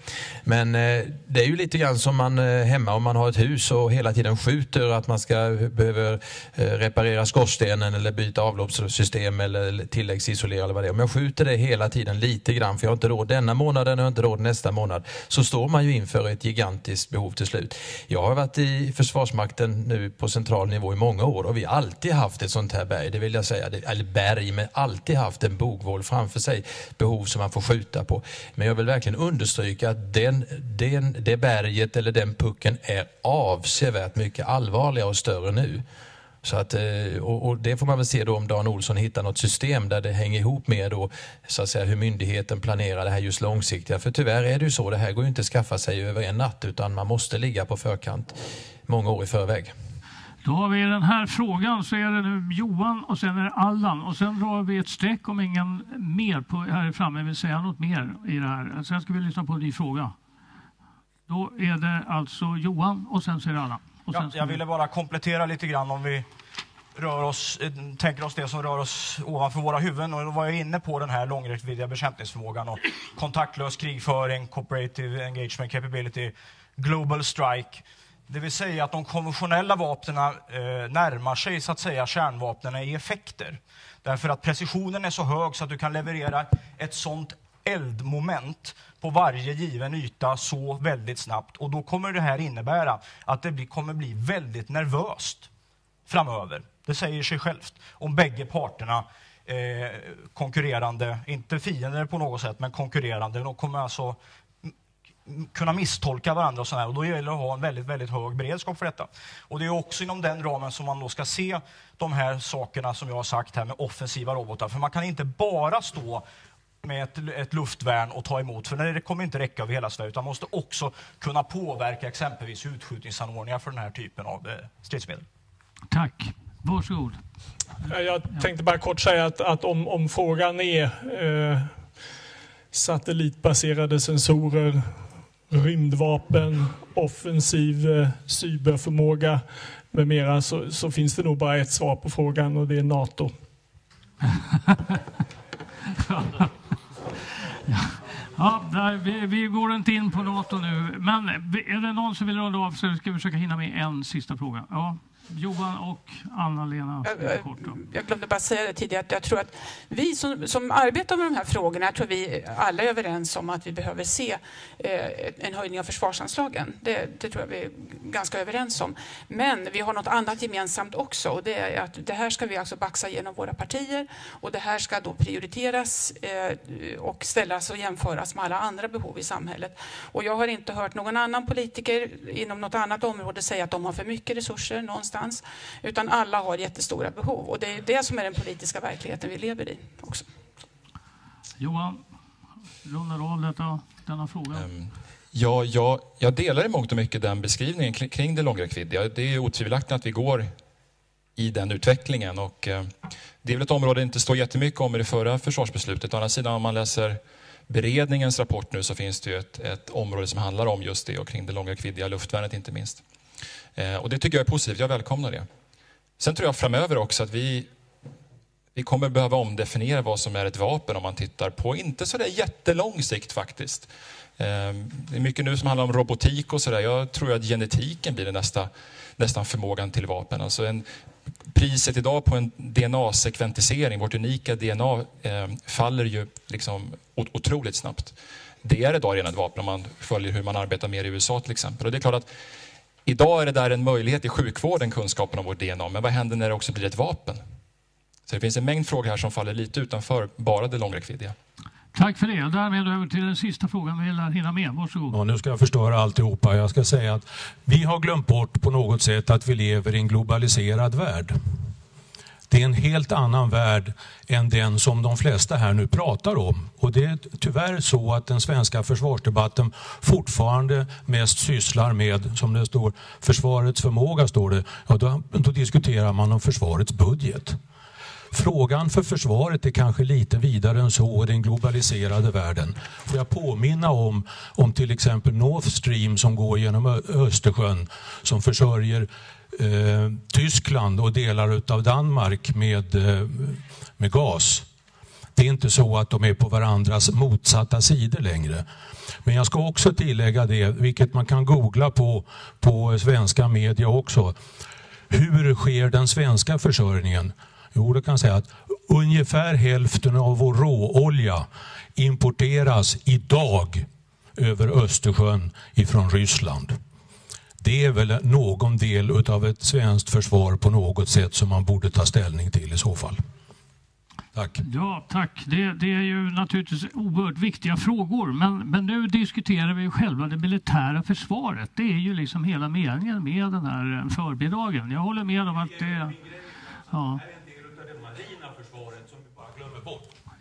B: Men eh, det är ju lite grann som man eh, hemma om man har ett hus och hela tiden skjuter att man ska behöver reparera skorstenen eller byta avloppssystem eller tilläggsisolera eller vad det är. Om jag skjuter det hela tiden lite grann, för jag har inte råd denna månaden och inte råd nästa månad, så står man ju inför ett gigantiskt behov till slut. Jag har varit i Försvarsmakten nu på central nivå i många år och vi har alltid haft ett sånt här berg, det vill jag säga, eller berg, men alltid haft en bogvål framför sig, behov som man får skjuta på. Men jag vill verkligen understryka att den, den, det berget eller den pucken är avsevärt mycket allvarligare och större nu. Så att, eh, och, och, det får man väl se då om Dan Olsson hittar något system där det hänger ihop med då, så att säga, hur myndigheten planerar det här just långsiktiga. För tyvärr är det ju så, det här går ju inte att skaffa sig över en natt utan man måste ligga på förkant många år i förväg.
A: Då har vi den här frågan, så är det nu Johan och sen är det Allan och sen drar vi ett streck om ingen mer på, här framme vill säga något mer i det här. Sen ska vi lyssna på en ny fråga. Då är det alltså Johan och sen så är det Allan.
J: Ja, jag ville bara komplettera lite grann om vi rör oss, eh, tänker oss det som rör oss ovanför våra huvuden. Och då var jag inne på den här långräckviddiga bekämpningsförmågan och kontaktlös krigföring, cooperative engagement capability, global strike. Det vill säga att de konventionella vapnen eh, närmar sig så att säga kärnvapnen i effekter. Därför att precisionen är så hög så att du kan leverera ett sånt eldmoment på varje given yta så väldigt snabbt. Och då kommer det här innebära att det kommer bli väldigt nervöst framöver. Det säger sig självt. Om bägge parterna eh, konkurrerande, inte fiender på något sätt, men konkurrerande. De kommer alltså kunna misstolka varandra och sådär. Och då gäller det att ha en väldigt, väldigt hög beredskap för detta. Och det är också inom den ramen som man då ska se de här sakerna som jag har sagt här med offensiva robotar. För man kan inte bara stå med ett, ett luftvärn och ta emot, för det kommer inte räcka över hela Sverige, utan man måste också kunna påverka exempelvis utskjutningsanordningar för den här typen av eh, stridsmedel.
A: Tack. Varsågod.
E: Jag tänkte bara kort säga att, att om, om frågan är eh, satellitbaserade sensorer, rymdvapen, offensiv eh, cyberförmåga med mera så, så, finns det nog bara ett svar på frågan och det är NATO.
A: ja, där, vi, vi, går inte in på NATO nu, men är det någon som vill runda av så ska vi försöka hinna med en sista fråga. Ja. Johan och Anna-Lena.
G: Jag, jag glömde bara säga det tidigare, att jag tror att vi som, som arbetar med de här frågorna, jag tror vi alla är överens om att vi behöver se eh, en höjning av försvarsanslagen. Det, det, tror jag vi är ganska överens om. Men vi har något annat gemensamt också och det är att det här ska vi alltså baxa genom våra partier och det här ska då prioriteras eh, och ställas och jämföras med alla andra behov i samhället. Och jag har inte hört någon annan politiker inom något annat område säga att de har för mycket resurser någonstans någonstans. Utan alla har jättestora behov och det är det som är den politiska verkligheten vi lever i också.
A: Johan, rundar av detta, denna fråga. Um.
F: Ja, jag, jag delar i mångt och mycket den beskrivningen kring det långräckviddiga. Det är otvivelaktigt att vi går i den utvecklingen och eh, det är väl ett område det inte står jättemycket om i det förra försvarsbeslutet. Å andra sidan om man läser beredningens rapport nu så finns det ju ett, ett område som handlar om just det och kring det långräckviddiga luftvärnet inte minst. Eh, och det tycker jag är positivt, jag välkomnar det. Sen tror jag framöver också att vi, vi kommer behöva omdefiniera vad som är ett vapen om man tittar på, inte så där jättelång sikt faktiskt. Ehm, det är mycket nu som handlar om robotik och sådär. Jag tror att genetiken blir det nästa, nästan förmågan till vapen. Alltså en, priset idag på en DNA-sekventisering, vårt unika DNA, eh, faller ju liksom otroligt snabbt. Det är idag redan ett vapen om man följer hur man arbetar mer i USA till exempel. Och det är klart att Idag är det där en möjlighet i sjukvården, kunskapen om vårt DNA, men vad händer när det också blir ett vapen? Så det finns en mängd frågor här som faller lite utanför bara det långräckviddiga.
A: Tack för det. Och därmed över till den sista frågan vi vill hinna med. Varsågod.
K: Ja, nu ska jag förstöra alltihopa. Jag ska säga att vi har glömt bort på något sätt att vi lever i en globaliserad värld. Det är en helt annan värld än den som de flesta här nu pratar om. Och det är tyvärr så att den svenska försvarsdebatten fortfarande mest sysslar med, som det står, försvarets förmåga står det. Ja, då, då diskuterar man om försvarets budget. Frågan för försvaret är kanske lite vidare än så i den globaliserade världen. Får jag påminna om, om till exempel North Stream som går genom Östersjön som försörjer eh, Tyskland och delar av Danmark med, eh, med gas. Det är inte så att de är på varandras motsatta sidor längre. Men jag ska också tillägga det, vilket man kan googla på på svenska media också. Hur sker den svenska försörjningen? Jo, det kan säga att ungefär hälften av vår råolja importeras idag över Östersjön ifrån Ryssland det är väl någon del av ett svenskt försvar på något sätt som man borde ta ställning till i så fall. Tack.
A: Ja, tack. Det, det, är ju naturligtvis oerhört viktiga frågor, men, men nu diskuterar vi själva det militära försvaret. Det är ju liksom hela meningen med den här förbidragen. Jag håller med om att det... Ja.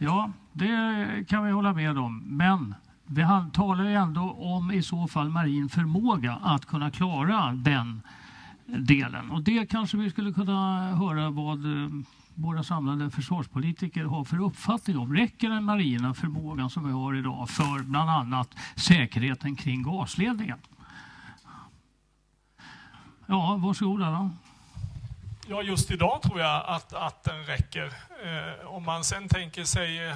A: Ja, det kan vi hålla med om. Men vi talar ju ändå om i så fall marin förmåga att kunna klara den delen. Och det kanske vi skulle kunna höra vad eh, våra samlade försvarspolitiker har för uppfattning om. Räcker den marina förmågan som vi har idag för bland annat säkerheten kring gasledningen? Ja, varsågod Allan.
E: Ja, just idag tror jag att, att den räcker. Eh, om man sen tänker sig eh,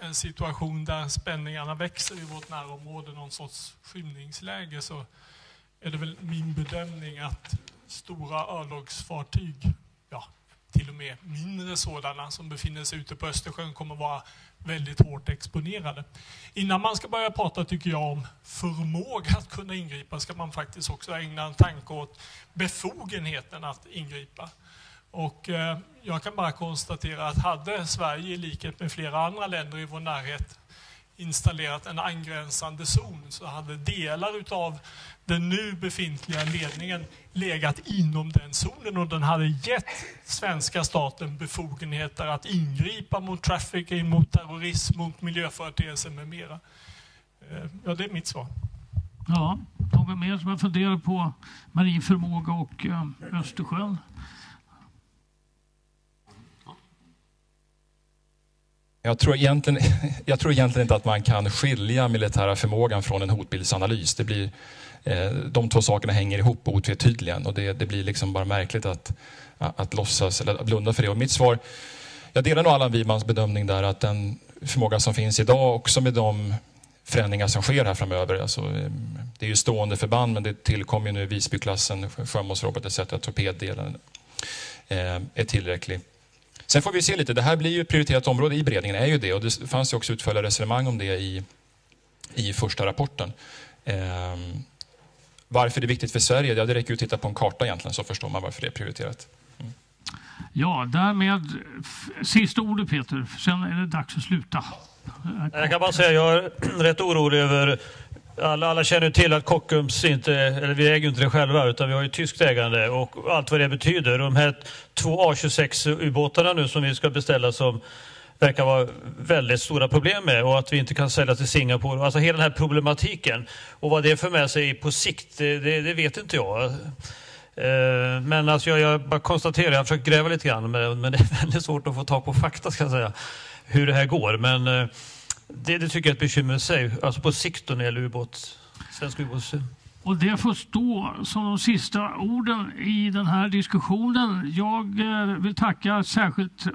E: en situation där spänningarna växer i vårt närområde, någon sorts skymningsläge, så är det väl min bedömning att stora örlogsfartyg, till och med mindre sådana som befinner sig ute på Östersjön kommer vara väldigt hårt exponerade. Innan man ska börja prata, tycker jag, om förmåga att kunna ingripa ska man faktiskt också ägna en tanke åt befogenheten att ingripa. Och eh, jag kan bara konstatera att hade Sverige i likhet med flera andra länder i vår närhet installerat en angränsande zon så hade delar utav den nu befintliga ledningen legat inom den zonen och den hade gett svenska staten befogenheter att ingripa mot trafficking, mot terrorism, mot miljöföreteelser med mera. Eh, ja, det är mitt svar.
A: Ja, någon mer som har funderat på marin förmåga och eh, Östersjön?
F: Jag tror, egentligen, jag tror egentligen inte att man kan skilja militära förmågan från en hotbildsanalys. Det blir, Eh, de två sakerna hänger ihop otvetydigen och det, det blir liksom bara märkligt att, att låtsas eller blunda för det. Och mitt svar, jag delar nog Allan Wimans bedömning där att den förmåga som finns idag också med de förändringar som sker här framöver. Alltså, eh, det är ju stående förband men det tillkommer ju nu Visbyklassen, sjömålsrobot etc. Torpeddelen eh, är tillräcklig. Sen får vi se lite, det här blir ju ett prioriterat område i beredningen, är ju det. Och det fanns ju också utförliga resonemang om det i, i första rapporten. Ehm, varför det är viktigt för Sverige, ja, det räcker ju att titta på en karta egentligen så förstår man varför det är prioriterat. Mm.
A: Ja, därmed sista ordet Peter, sen är det dags att sluta.
D: Jag kan bara säga, jag är rätt orolig över alla, alla känner till att Kockums inte, eller vi äger inte det själva, utan vi har ju tyskt ägande och allt vad det betyder. De här två A26-ubåtarna nu som vi ska beställa som verkar vara väldigt stora problem med och att vi inte kan sälja till Singapore. Alltså hela den här problematiken och vad det för med sig på sikt, det, det, det vet inte jag. Eh, men alltså jag, jag bara konstaterar, jag har försökt gräva lite grann, men, men det är väldigt svårt att få tag på fakta ska jag säga, hur det här går. Men eh, det, det tycker jag är ett bekymmer i sig, alltså på sikt då när det gäller ubåt, svensk ubåts...
A: Och det får stå som de sista orden i den här diskussionen. Jag eh, vill tacka särskilt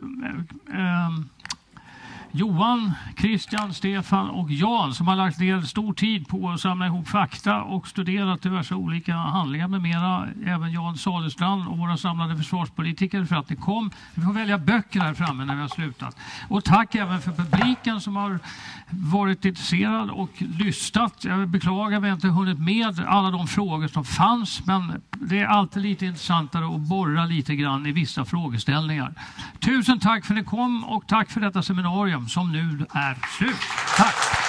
A: Johan, Christian, Stefan och Jan som har lagt ner stor tid på att samla ihop fakta och studerat diverse olika handlingar med mera. Även Jan Sadestrand och våra samlade försvarspolitiker för att ni kom. Vi får välja böcker här framme när vi har slutat. Och tack även för publiken som har varit intresserad och lyssnat. Jag beklagar att vi inte hunnit med alla de frågor som fanns men det är alltid lite intressantare att borra lite grann i vissa frågeställningar. Tusen tack för att ni kom och tack för detta seminarium som nu är slut. Tack!